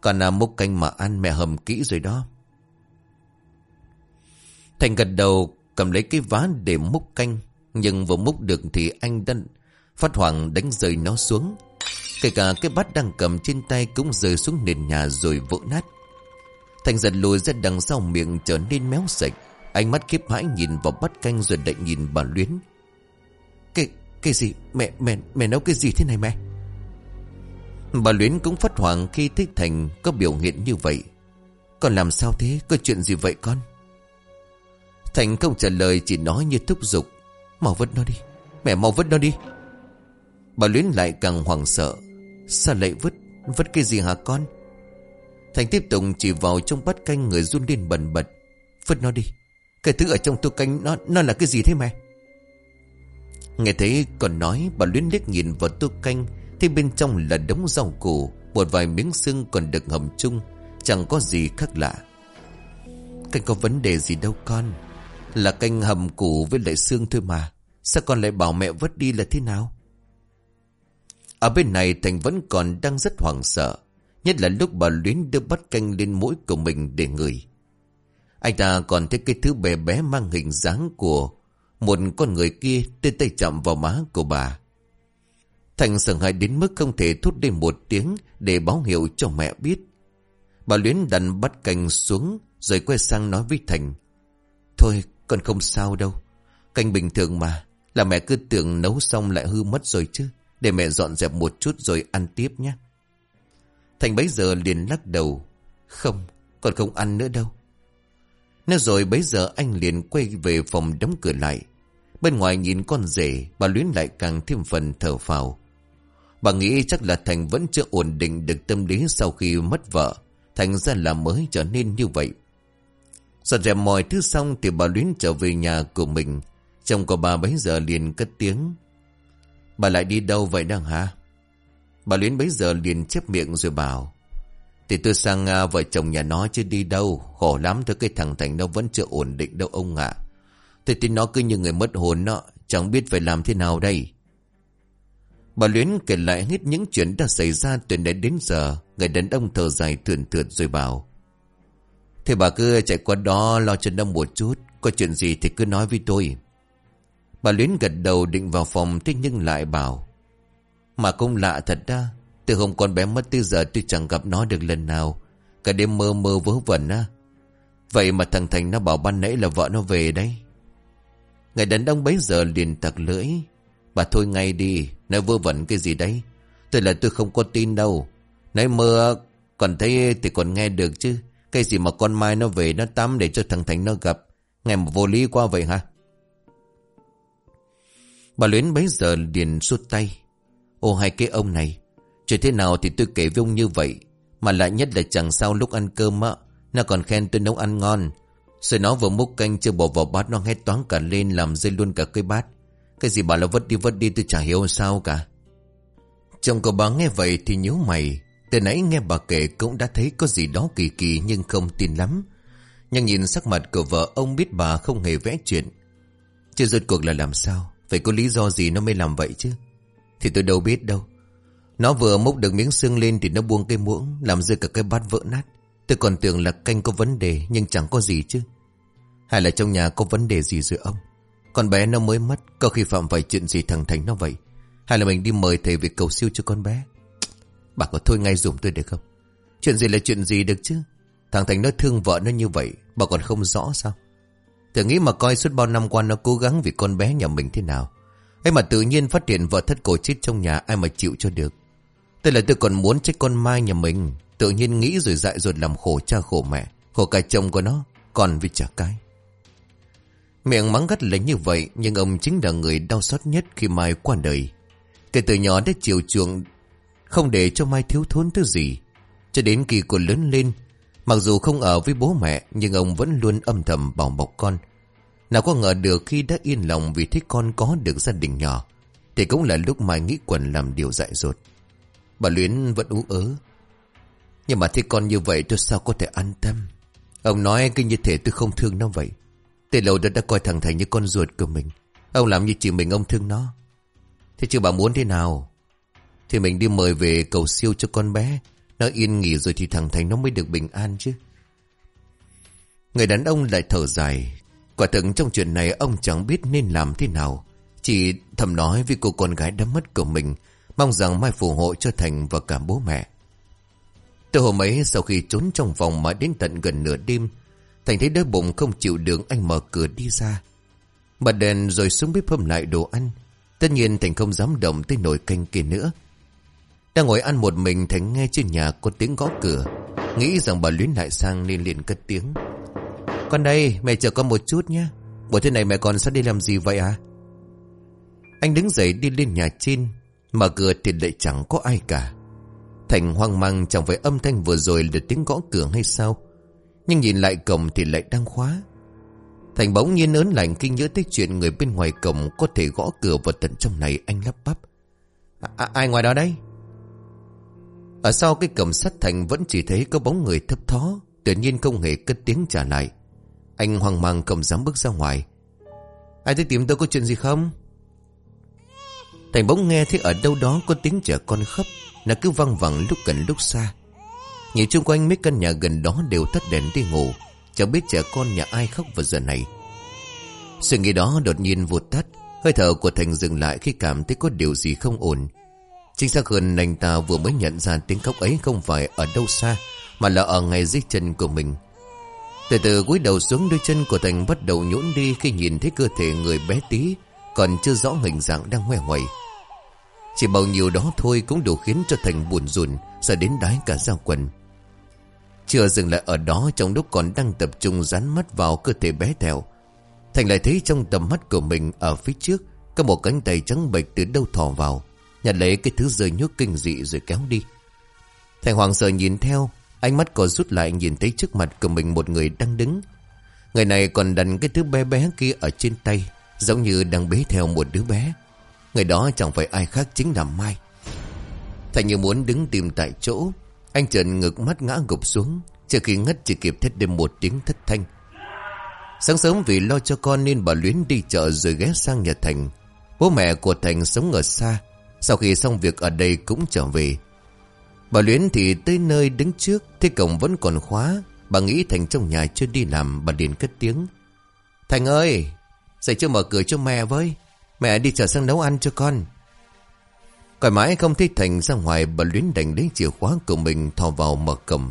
Còn à, múc canh mà ăn mẹ hầm kỹ rồi đó. Thành gật đầu cầm lấy cái vá để múc canh Nhưng vừa múc được thì anh đã phát hoảng đánh rơi nó xuống. Kể cả cái bát đang cầm trên tay cũng rơi xuống nền nhà rồi vỡ nát Thành giật lùi ra đằng sau miệng trở nên méo sạch Ánh mắt khiếp hãi nhìn vào bát canh rồi lại nhìn bà Luyến Cái, cái gì? Mẹ, mẹ, mẹ nấu cái gì thế này mẹ? Bà Luyến cũng phát hoảng khi thấy Thành có biểu hiện như vậy Con làm sao thế? Có chuyện gì vậy con? Thành không trả lời chỉ nói như thúc giục Mau vứt nó đi Mẹ mau vứt nó đi Bà Luyến lại càng hoảng sợ Sao lại vứt? Vứt cái gì hả con? Thành tiếp tục chỉ vào trong bát canh người run lên bần bật. Vứt nó đi. Cái thứ ở trong tô canh nó nó là cái gì thế mẹ? Nghe thấy còn nói, Bà Luyến liếc nhìn vào tô canh. Thì bên trong là đống rau củ, Một vài miếng xương còn được hầm chung. Chẳng có gì khác lạ. Canh có vấn đề gì đâu con. Là canh hầm củ với lại xương thôi mà. Sao con lại bảo mẹ vứt đi là thế nào? Ở bên này Thành vẫn còn đang rất hoảng sợ, Nhất là lúc bà Luyến đưa bắt canh lên mũi của mình để ngửi Anh ta còn thấy cái thứ bé bé mang hình dáng của Một con người kia tên tay chạm vào má của bà Thành sợ hãi đến mức không thể thốt lên một tiếng Để báo hiệu cho mẹ biết Bà Luyến đặt bắt canh xuống Rồi quay sang nói với Thành, Thôi, con không sao đâu. Canh bình thường mà. Là mẹ cứ tưởng nấu xong lại hư mất rồi chứ. Để mẹ dọn dẹp một chút rồi ăn tiếp nhé. Thành bấy giờ liền lắc đầu. Không, còn không ăn nữa đâu. Nói rồi bấy giờ anh liền quay về phòng đóng cửa lại. Bên ngoài nhìn con rể, bà Luyến lại càng thêm phần thở phào. Bà nghĩ chắc là Thành vẫn chưa ổn định được tâm lý sau khi mất vợ. Thành ra là mới trở nên như vậy. Dọn dẹp mọi thứ xong thì bà Luyến trở về nhà của mình. Chồng của bà bấy giờ liền cất tiếng. Bà lại đi đâu vậy đang hả? Bà Luyến bấy giờ liền chép miệng rồi bảo. Thì tôi sang Nga, vợ chồng nhà nó chứ đi đâu. Khổ lắm thôi cái thằng Thành nó vẫn chưa ổn định đâu ông ạ. Thì tin nó cứ như người mất hồn nó. Chẳng biết phải làm thế nào đây. Bà Luyến kể lại hết những chuyện đã xảy ra từ nãy đến giờ. Người đàn ông thở dài thườn thượt rồi bảo. Thế bà cứ chạy qua đó lo cho nó một chút, Có chuyện gì thì cứ nói với tôi Bà Luyến gật đầu định vào phòng, Thế nhưng lại bảo, Mà cũng lạ thật đó, Từ hôm con bé mất tới giờ tôi chẳng gặp nó được lần nào, Cả đêm mơ mơ vớ vẩn á Vậy mà thằng Thành nó bảo ban nãy là vợ nó về đấy Người đàn ông bấy giờ liền tặc lưỡi, Bà thôi ngay đi Nói vơ vẩn cái gì đấy, Tôi là tôi không có tin đâu Nói mơ, còn thấy thì còn nghe được chứ, cái gì mà con Mai nó về nó tắm để cho thằng Thành nó gặp. Ngày mà vô lý qua vậy hả? Bà Luyến bấy giờ liền suốt tay. Ô, hai cái ông này. Chuyện thế nào thì tôi kể với ông như vậy. Mà lại nhất là chẳng sao lúc ăn cơm á. Nó còn khen tôi nấu ăn ngon. Rồi nó vừa múc canh chưa bỏ vào bát, nó hét toán cả lên làm rơi luôn cả cây bát. Cái gì bà là vất đi vất đi, tôi chả hiểu sao cả. Chồng của bà nghe vậy thì nhíu mày. Từ nãy nghe bà kể cũng đã thấy có gì đó kỳ kỳ nhưng không tin lắm. Nhưng nhìn sắc mặt của vợ, ông biết bà không hề vẽ chuyện. Chứ rốt cuộc là làm sao? Phải có lý do gì nó mới làm vậy chứ? Thì tôi đâu biết đâu. Nó vừa múc được miếng xương lên thì nó buông cây muỗng, làm rơi cả cái bát vỡ nát. Tôi còn tưởng là canh có vấn đề, nhưng chẳng có gì chứ. Hay là trong nhà có vấn đề gì rồi ông? Con bé nó mới mất, Có khi phạm phải chuyện gì thằng Thành nó vậy Hay là mình đi mời thầy về cầu siêu cho con bé Bà có thôi ngay dùm tôi được không Chuyện gì là chuyện gì được chứ Thằng Thành nó thương vợ nó như vậy, Bà còn không rõ sao Thử nghĩ mà coi suốt bao năm qua nó cố gắng vì con bé nhà mình thế nào. Ấy mà tự nhiên phát hiện vợ thất cổ chết trong nhà, ai mà chịu cho được. Tức là tôi còn muốn trách con Mai nhà mình. Tự nhiên nghĩ rồi dại dột làm khổ cha khổ mẹ, Khổ cả chồng của nó, Còn vì trả cái. Miệng mắng gắt lấy như vậy, Nhưng ông chính là người đau xót nhất khi Mai qua đời. Kể từ nhỏ đã chiều chuộng, Không để cho Mai thiếu thốn thứ gì. Cho đến khi cô lớn lên Mặc dù không ở với bố mẹ, Nhưng ông vẫn luôn âm thầm bảo bọc con. Nào có ngờ được khi đã yên lòng Vì thích con có được gia đình nhỏ, Thì cũng là lúc Mai nghĩ quần làm điều dại dột. Bà Luyến vẫn ú ớ. Nhưng mà thấy con như vậy tôi sao có thể an tâm? Ông nói cứ như thể tôi không thương nó vậy. Từ lâu đã đã coi thằng Thành như con ruột của mình. Ông làm như chỉ mình ông thương nó. Thế chứ bà muốn thế nào? Thì mình đi mời về cầu siêu cho con bé. Nó yên nghỉ rồi thì thằng Thành nó mới được bình an chứ. Người đàn ông lại thở dài. Quả thực trong chuyện này ông chẳng biết nên làm thế nào. Chỉ thầm nói với cô con gái đã mất của mình, Mong rằng mai phù hộ cho Thành và cả bố mẹ. Từ hôm ấy, sau khi trốn trong phòng mãi đến tận gần nửa đêm, Thành thấy đói bụng không chịu được, anh mở cửa đi ra. Bật đèn rồi xuống bếp hâm lại đồ ăn. Tất nhiên Thành không dám động tới nồi canh kia nữa. Đang ngồi ăn một mình Thành nghe trên nhà có tiếng gõ cửa. Nghĩ rằng bà Luyến lại sang nên liền cất tiếng. Con đây mẹ chờ con một chút nhé. Buổi thế này mẹ con sẽ đi làm gì vậy à Anh đứng dậy đi lên nhà trên. Mở cửa thì lại chẳng có ai cả. Thành hoang mang chẳng phải âm thanh vừa rồi là tiếng gõ cửa hay sao? Nhưng nhìn lại cổng thì lại đang khóa. Thành bỗng nhiên ớn lạnh khi nhớ tới chuyện người bên ngoài cổng có thể gõ cửa vào tận trong này anh lắp bắp. À, à, ai ngoài đó đây? Ở sau cái cổng sắt Thành vẫn chỉ thấy có bóng người thấp thó, tự nhiên không hề cất tiếng trả lại. Anh hoang mang không dám bước ra ngoài. Ai tới tìm tôi có chuyện gì không? Thành bỗng nghe thấy ở đâu đó có tiếng trẻ con khóc, nó cứ văng vẳng lúc gần lúc xa. Nhìn chung quanh mấy căn nhà gần đó đều tắt đèn đi ngủ. Chẳng biết trẻ con nhà ai khóc vào giờ này Suy nghĩ đó đột nhiên vụt tắt Hơi thở của Thành dừng lại khi cảm thấy có điều gì không ổn Chính xác hơn, anh ta vừa mới nhận ra tiếng khóc ấy không phải ở đâu xa, Mà là ở ngay dưới chân của mình Từ từ cúi đầu xuống, đôi chân của Thành bắt đầu nhũn đi khi nhìn thấy cơ thể người bé tí, Còn chưa rõ hình dạng đang ngoe ngoẩy Chỉ bao nhiêu đó thôi cũng đủ khiến cho Thành buồn rùn, Sợ đến đái cả giao quần chưa dừng lại ở đó, trong lúc còn đang tập trung dán mắt vào cơ thể bé Thèo. Thành lại thấy trong tầm mắt của mình ở phía trước, có một cánh tay trắng bệch từ đâu thò vào. Nhặt lấy cái thứ rơi nhốt kinh dị rồi kéo đi. Thành hoàng sợ nhìn theo, ánh mắt còn rút lại nhìn thấy trước mặt của mình một người đang đứng. Người này còn đặt cái thứ bé bé kia ở trên tay, giống như đang bế theo một đứa bé. Người đó chẳng phải ai khác chính là Mai. Thành như muốn đứng tìm tại chỗ, anh trần ngực mắt ngã gục xuống Trước khi ngất chỉ kịp thét đêm một tiếng thất thanh Sáng sớm vì lo cho con nên bà Luyến đi chợ rồi ghé sang nhà Thành Bố mẹ của Thành sống ở xa sau khi xong việc ở đây cũng trở về Bà Luyến thì tới nơi đứng trước, Thế cổng vẫn còn khóa Bà nghĩ Thành trong nhà chưa đi làm, Bà liền cất tiếng Thành ơi, Dậy chưa mở cửa cho mẹ với Mẹ đi chợ sang nấu ăn cho con Còi mãi không thấy Thành ra ngoài, bà luyến đành lấy chìa khóa của mình thò vào mở cổng.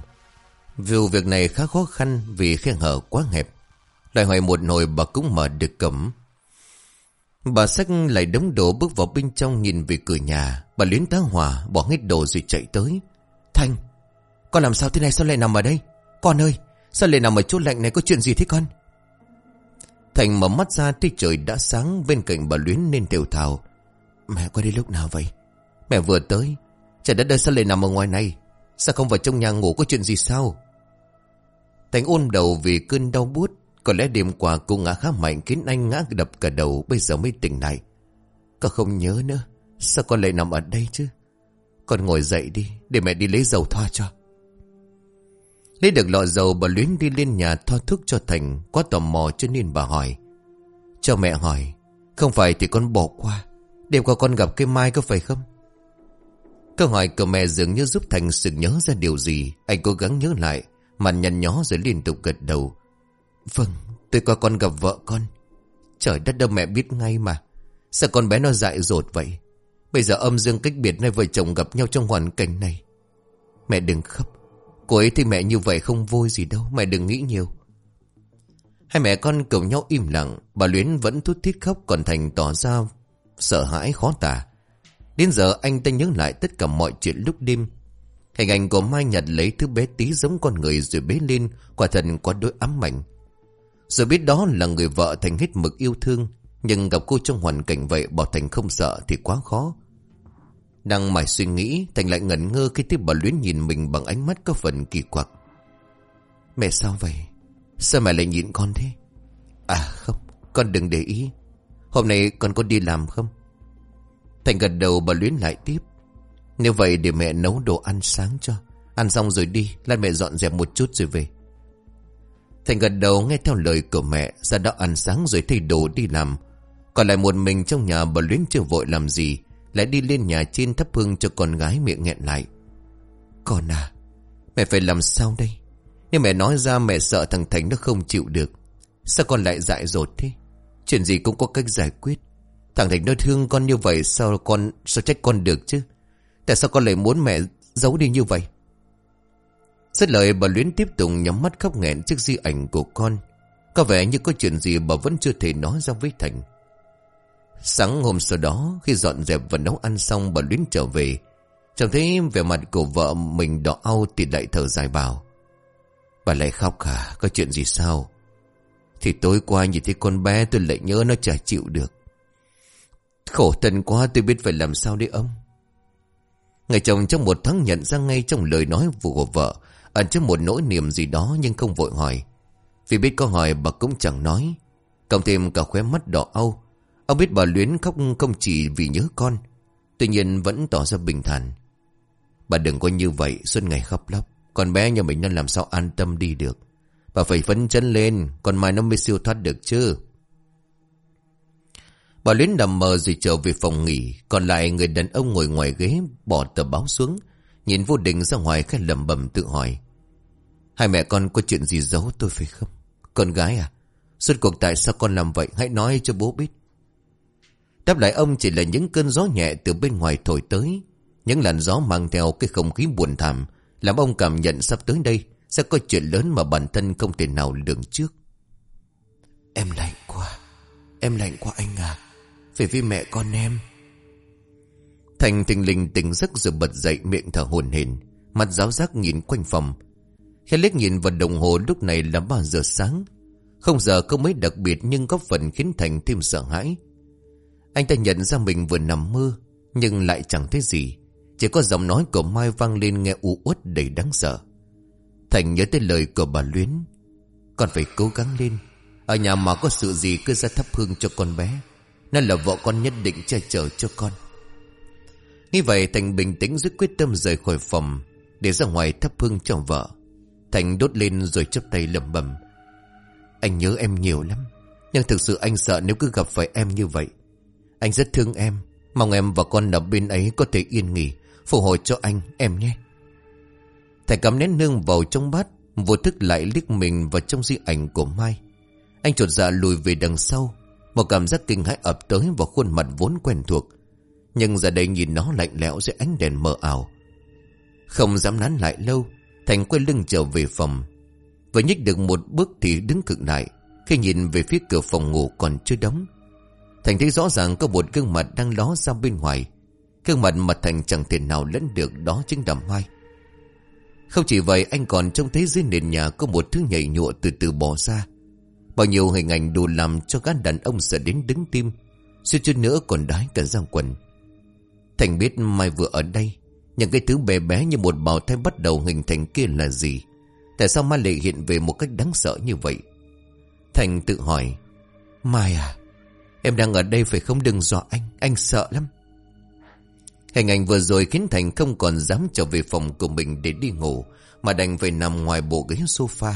Dù việc này khá khó khăn vì khe hở quá hẹp. Lại hỏi một hồi bà cũng mở được cổng. Bà sách lại đống đồ bước vào bên trong nhìn về cửa nhà. Bà luyến tá hỏa bỏ hết đồ rồi chạy tới. Thành, con làm sao thế này sao lại nằm ở đây? Con ơi, sao lại nằm ở chỗ lạnh này có chuyện gì thế con? Thành mở mắt ra thấy trời đã sáng bên cạnh bà luyến nên tiểu thào. Mẹ qua đi lúc nào vậy? Mẹ vừa tới Trời đất ơi sao lại nằm ở ngoài này Sao không vào trong nhà ngủ có chuyện gì sao Thành ôm đầu vì cơn đau bút có lẽ đêm qua cô ngã khá mạnh Khiến anh ngã đập cả đầu, Bây giờ mới tỉnh lại Con không nhớ nữa, Sao con lại nằm ở đây chứ Con ngồi dậy đi, Để mẹ đi lấy dầu thoa cho Lấy được lọ dầu, bà Luyến đi lên nhà thoa thuốc cho Thành, Quá tò mò cho nên bà hỏi Cho mẹ hỏi, Không phải thì con bỏ qua, Đêm qua con gặp cái Mai có phải không Câu hỏi của mẹ dường như giúp Thành sự nhớ ra điều gì. Anh cố gắng nhớ lại. Mặt nhăn nhó rồi liên tục gật đầu. Vâng, tôi coi con gặp vợ con. Trời đất đâu mẹ biết ngay mà. Sao con bé nó dại dột vậy? Bây giờ âm dương cách biệt nơi vợ chồng gặp nhau trong hoàn cảnh này. Mẹ đừng khóc. Cô ấy thì mẹ như vậy không vui gì đâu Mẹ đừng nghĩ nhiều. Hai mẹ con cầu nhau im lặng Bà Luyến vẫn thút thít khóc Còn Thành tỏ ra sợ hãi khó tả. Đến giờ anh ta nhớ lại tất cả mọi chuyện lúc đêm. Hình ảnh của Mai nhật lấy thứ bé tí giống con người rồi bế lên Quả thật có đôi ám mạnh rồi biết đó là người vợ Thành hết mực yêu thương, Nhưng gặp cô trong hoàn cảnh vậy Bảo Thành không sợ thì quá khó. Đang mải suy nghĩ, Thành lại ngẩn ngơ khi tiếp bà Luyến nhìn mình Bằng ánh mắt có phần kỳ quặc. Mẹ sao vậy? Sao mẹ lại nhìn con thế? À không, Con đừng để ý. Hôm nay con có đi làm không? Thành gật đầu, bà Luyến lại tiếp. Nếu vậy để mẹ nấu đồ ăn sáng cho. Ăn xong rồi đi, Lát mẹ dọn dẹp một chút rồi về. Thành gật đầu nghe theo lời của mẹ Ra đó ăn sáng rồi thay đồ đi làm. Còn lại một mình trong nhà, bà Luyến chưa vội làm gì, Lại đi lên nhà trên thắp hương cho con gái miệng nghẹn lại. Con à Mẹ phải làm sao đây? Nhưng mẹ nói ra, mẹ sợ thằng Thành nó không chịu được. Sao con lại dại dột thế? Chuyện gì cũng có cách giải quyết. Thằng Thành nó thương con như vậy, Sao con, sao trách con được chứ? Tại sao con lại muốn mẹ giấu đi như vậy? Rất lời, bà Luyến tiếp tục nhắm mắt khóc nghẹn trước di ảnh của con. Có vẻ như có chuyện gì bà vẫn chưa thể nói ra với Thành. Sáng hôm sau đó, Khi dọn dẹp và nấu ăn xong, bà Luyến trở về. Chẳng thấy vẻ mặt của vợ mình đỏ au Thì lại thở dài bảo, Bà lại khóc hả Có chuyện gì sao? Thì tối qua nhìn thấy con bé tôi lại nhớ nó chả chịu được. Khổ thân quá, tôi biết phải làm sao đấy ông. Người chồng trong một tháng nhận ra ngay trong lời nói của vợ Ẩn trước một nỗi niềm gì đó nhưng không vội hỏi. Vì biết có hỏi, bà cũng chẳng nói. Cộng thêm cả khóe mắt đỏ âu Ông biết bà Luyến khóc không chỉ vì nhớ con, Tuy nhiên vẫn tỏ ra bình thản. Bà đừng có như vậy, suốt ngày khóc lóc. Con bé nhà mình nó làm sao an tâm đi được? Bà phải phấn chân lên, Còn mai nó mới siêu thoát được chứ. Bà Luyến nằm mờ rồi trở về phòng nghỉ, Còn lại người đàn ông ngồi ngoài ghế Bỏ tờ báo xuống, Nhìn vô định ra ngoài khẽ lầm bầm tự hỏi. Hai mẹ con có chuyện gì giấu tôi phải không? Con gái à Suốt cuộc tại sao con làm vậy? Hãy nói cho bố biết. Đáp lại ông chỉ là những cơn gió nhẹ Từ bên ngoài thổi tới. Những làn gió mang theo cái không khí buồn thảm Làm ông cảm nhận sắp tới đây Sẽ có chuyện lớn mà bản thân không thể nào lường trước. Em lạnh quá, Em lạnh quá anh à. Phải vì mẹ con em. Thành thình lình tỉnh giấc rồi bật dậy miệng thở hồn hển, Mặt giáo giác nhìn quanh phòng. Khi liếc nhìn vào đồng hồ lúc này là 3 giờ sáng. Không giờ không mấy đặc biệt nhưng có phần khiến Thành thêm sợ hãi. Anh ta nhận ra mình vừa nằm mơ, Nhưng lại chẳng thấy gì. Chỉ có giọng nói của Mai vang lên nghe u uất đầy đáng sợ. Thành nhớ tới lời của bà Luyến. Con phải cố gắng lên. Ở nhà mà có sự gì cứ ra thắp hương cho con bé. Nên là vợ con nhất định che chở cho con. Như vậy, Thành bình tĩnh rất quyết tâm rời khỏi phòng, Để ra ngoài thắp hương cho vợ. Thành đốt lên rồi chấp tay lẩm bẩm. Anh nhớ em nhiều lắm, Nhưng thực sự anh sợ nếu cứ gặp phải em như vậy. Anh rất thương em, Mong em và con ở bên ấy có thể yên nghỉ, Phù hồi cho anh, em nhé. Thành cắm nén nương vào trong bát, Vô thức lại liếc mình vào trong di ảnh của Mai. Anh trột dạ lùi về đằng sau, Một cảm giác kinh hãi ập tới vào khuôn mặt vốn quen thuộc. Nhưng giờ đây nhìn nó lạnh lẽo dưới ánh đèn mờ ảo. Không dám nán lại lâu Thành quay lưng trở về phòng Vừa nhích được một bước thì đứng cực lại Khi nhìn về phía cửa phòng ngủ còn chưa đóng, Thành thấy rõ ràng có một gương mặt đang ló ra bên ngoài Gương mặt mà Thành chẳng thể nào lẫn được, đó chính là Mai không chỉ vậy, anh còn trông thấy dưới nền nhà có một thứ nhảy nhụa từ từ bỏ ra. Bao nhiêu hình ảnh đủ làm cho các đàn ông sợ đến đứng tim. xưa chút nữa còn đái cả giang quần. Thành biết Mai vừa ở đây. Những cái thứ bé bé như một bào thai bắt đầu hình thành kia là gì? Tại sao ma lệ hiện về một cách đáng sợ như vậy? Thành tự hỏi. Mai à, em đang ở đây phải không đừng dọa anh, anh sợ lắm. Hình ảnh vừa rồi khiến Thành không còn dám trở về phòng của mình để đi ngủ, mà đành phải nằm ngoài bộ ghế sofa.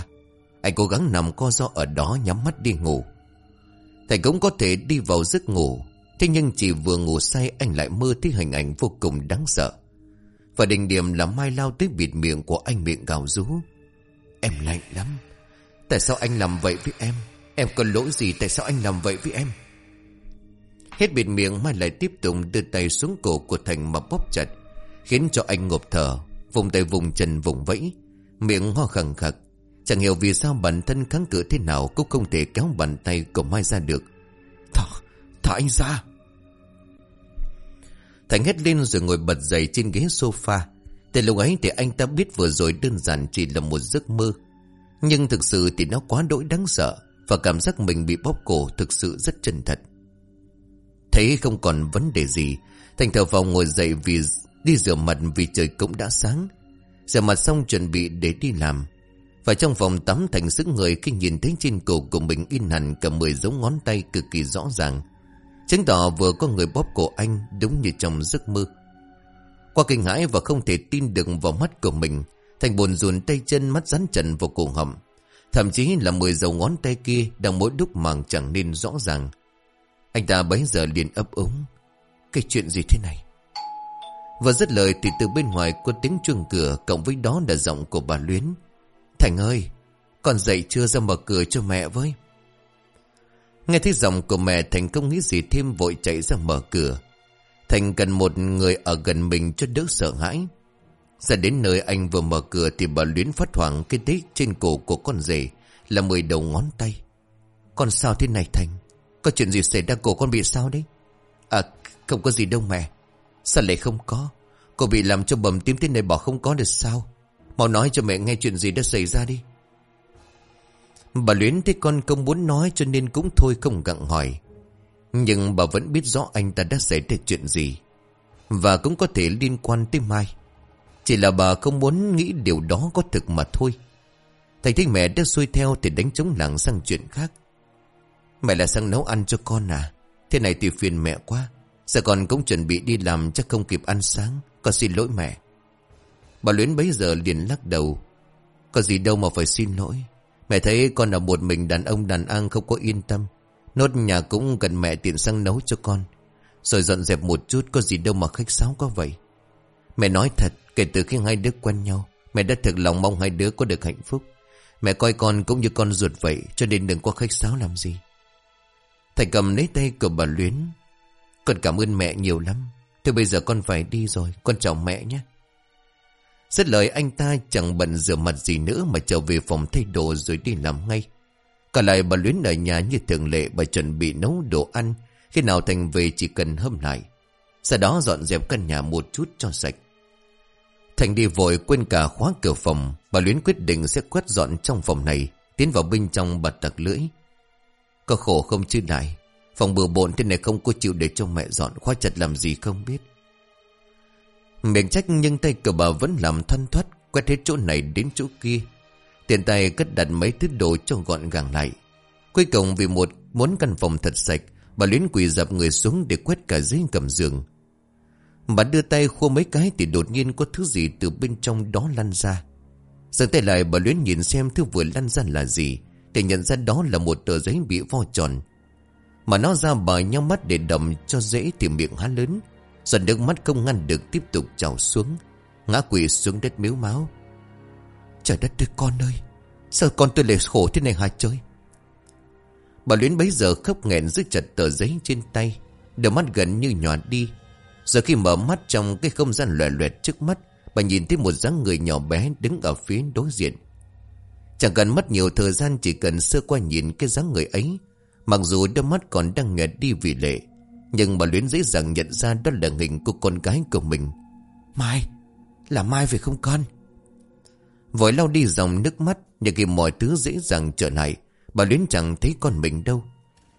Anh cố gắng nằm co do ở đó nhắm mắt đi ngủ. Thành cũng có thể đi vào giấc ngủ, thế nhưng chỉ vừa ngủ say anh lại mơ thấy hình ảnh vô cùng đáng sợ. Và đỉnh điểm là Mai lao tới bịt miệng của anh miệng gào rú. Em lạnh lắm. Tại sao anh làm vậy với em? Em có lỗi gì tại sao anh làm vậy với em Hết bịt miệng Mai lại tiếp tục đưa tay xuống cổ của Thành mà bóp chặt Khiến cho anh ngộp thở Vùng tay vùng chân vùng vẫy Miệng ho khẳng khặc Chẳng hiểu vì sao bản thân kháng cự thế nào Cũng không thể kéo bàn tay của Mai ra được Thả, thả anh ra Thành hét lên rồi ngồi bật dậy trên ghế sofa. Từ lúc ấy thì anh ta biết vừa rồi đơn giản chỉ là một giấc mơ. Nhưng thực sự thì nó quá đỗi đáng sợ Và cảm giác mình bị bóp cổ thực sự rất chân thật. Thấy không còn vấn đề gì, Thành thở vào ngồi dậy vì đi rửa mặt vì trời cũng đã sáng. Rửa mặt xong chuẩn bị để đi làm. Và trong phòng tắm Thành sức người khi nhìn thấy trên cổ của mình in hẳn cả 10 dấu ngón tay cực kỳ rõ ràng. Chứng tỏ vừa có người bóp cổ anh đúng như trong giấc mơ. Qua kinh hãi và không thể tin được vào mắt của mình, Thành buồn rùn tay chân mắt rắn trần vào cổ họng. Thậm chí là mười dầu ngón tay kia đang mỗi đúc màng chẳng nên rõ ràng. Anh ta bấy giờ liền ấp ống. Cái chuyện gì thế này? Và dứt lời thì từ bên ngoài có tiếng chuông cửa Cộng với đó là giọng của bà Luyến. Thành ơi, Con dậy chưa ra mở cửa cho mẹ với? Nghe thấy giọng của mẹ, Thành không nghĩ gì thêm, vội chạy ra mở cửa. Thành cần một người ở gần mình cho đỡ sợ hãi. Ra đến nơi anh vừa mở cửa Thì bà Luyến phát hoảng cái tích trên cổ của con rể, Là mười đầu ngón tay. Con sao thế này, Thành? Có chuyện gì xảy ra, cổ con bị sao đấy? À không có gì đâu, mẹ. Sao lại không có? Cô bị làm cho bầm tím thế này bỏ không có được sao? Mau nói cho mẹ nghe chuyện gì đã xảy ra đi. Bà Luyến thấy con không muốn nói cho nên cũng thôi không gặng hỏi. Nhưng bà vẫn biết rõ anh ta đã xảy ra chuyện gì Và cũng có thể liên quan tới Mai. Chỉ là bà không muốn nghĩ điều đó có thực mà thôi. Thầy thấy mẹ đã xuôi theo thì đánh chống làng sang chuyện khác. Mẹ là sang nấu ăn cho con à? Thế này thì phiền mẹ quá. Giờ con cũng chuẩn bị đi làm chắc không kịp ăn sáng. Con xin lỗi mẹ. Bà Luyến bấy giờ liền lắc đầu. Có gì đâu mà phải xin lỗi. Mẹ thấy con là một mình đàn ông đàn ăn không có yên tâm Nốt nhà cũng cần mẹ tiện sang nấu cho con Rồi dọn dẹp một chút, Có gì đâu mà khách sáo có vậy Mẹ nói thật, Kể từ khi hai đứa quen nhau, Mẹ đã thực lòng mong hai đứa có được hạnh phúc Mẹ coi con cũng như con ruột vậy, Cho nên đừng có khách sáo làm gì Thầy cầm lấy tay của bà Luyến. Con cảm ơn mẹ nhiều lắm. Thôi bây giờ con phải đi rồi. Con chào mẹ nhé. Rất lời anh ta chẳng bận rửa mặt gì nữa mà trở về phòng thay đồ rồi đi làm ngay. Cả lại bà Luyến ở nhà như thường lệ, bà chuẩn bị nấu đồ ăn. Khi nào Thành về chỉ cần hâm lại. Sau đó dọn dẹp căn nhà một chút cho sạch. Thành đi vội quên cả khóa cửa phòng. Bà Luyến quyết định sẽ quét dọn trong phòng này. Tiến vào bên trong bật tặc lưỡi. Có khổ không chứ đại Phòng bừa bộn thế này không có chịu để cho mẹ dọn, Khóa chặt làm gì không biết Miệng trách nhưng tay cờ bà vẫn làm thoăn thoát, Quét hết chỗ này đến chỗ kia. Tiền tay cất đặt mấy thứ đồ cho gọn gàng lại. Cuối cùng vì một muốn căn phòng thật sạch, Bà luyến quỳ dập người xuống để quét cả dưới cầm giường. Bà đưa tay khua mấy cái thì đột nhiên có thứ gì từ bên trong đó lăn ra. Giờ tay lại, bà luyến nhìn xem thứ vừa lăn ra là gì để nhận ra đó là một tờ giấy bị vo tròn. Mà nó ra bà nhau mắt để đầm cho dễ thì miệng há lớn. Rồi nước mắt không ngăn được tiếp tục trào xuống. Ngã quỵ xuống đất miếu máu. Trời đất đứa con ơi, Sao con tôi lại khổ thế này hả chơi Bà Luyến bấy giờ khóc nghẹn giữ chặt tờ giấy trên tay. Đôi mắt gần như nhỏ đi. Giờ khi mở mắt trong cái không gian loẹ loẹt trước mắt, Bà nhìn thấy một dáng người nhỏ bé đứng ở phía đối diện. Chẳng cần mất nhiều thời gian, chỉ cần sơ qua nhìn cái dáng người ấy. Mặc dù đôi mắt còn đang nghẹt đi vì lệ. Nhưng mà Luyến dễ dàng nhận ra đó là hình của con gái của mình. Mai, là Mai phải không con? Vội lau đi dòng nước mắt nhưng khi mọi thứ dễ dàng trở lại. Bà Luyến chẳng thấy con mình đâu.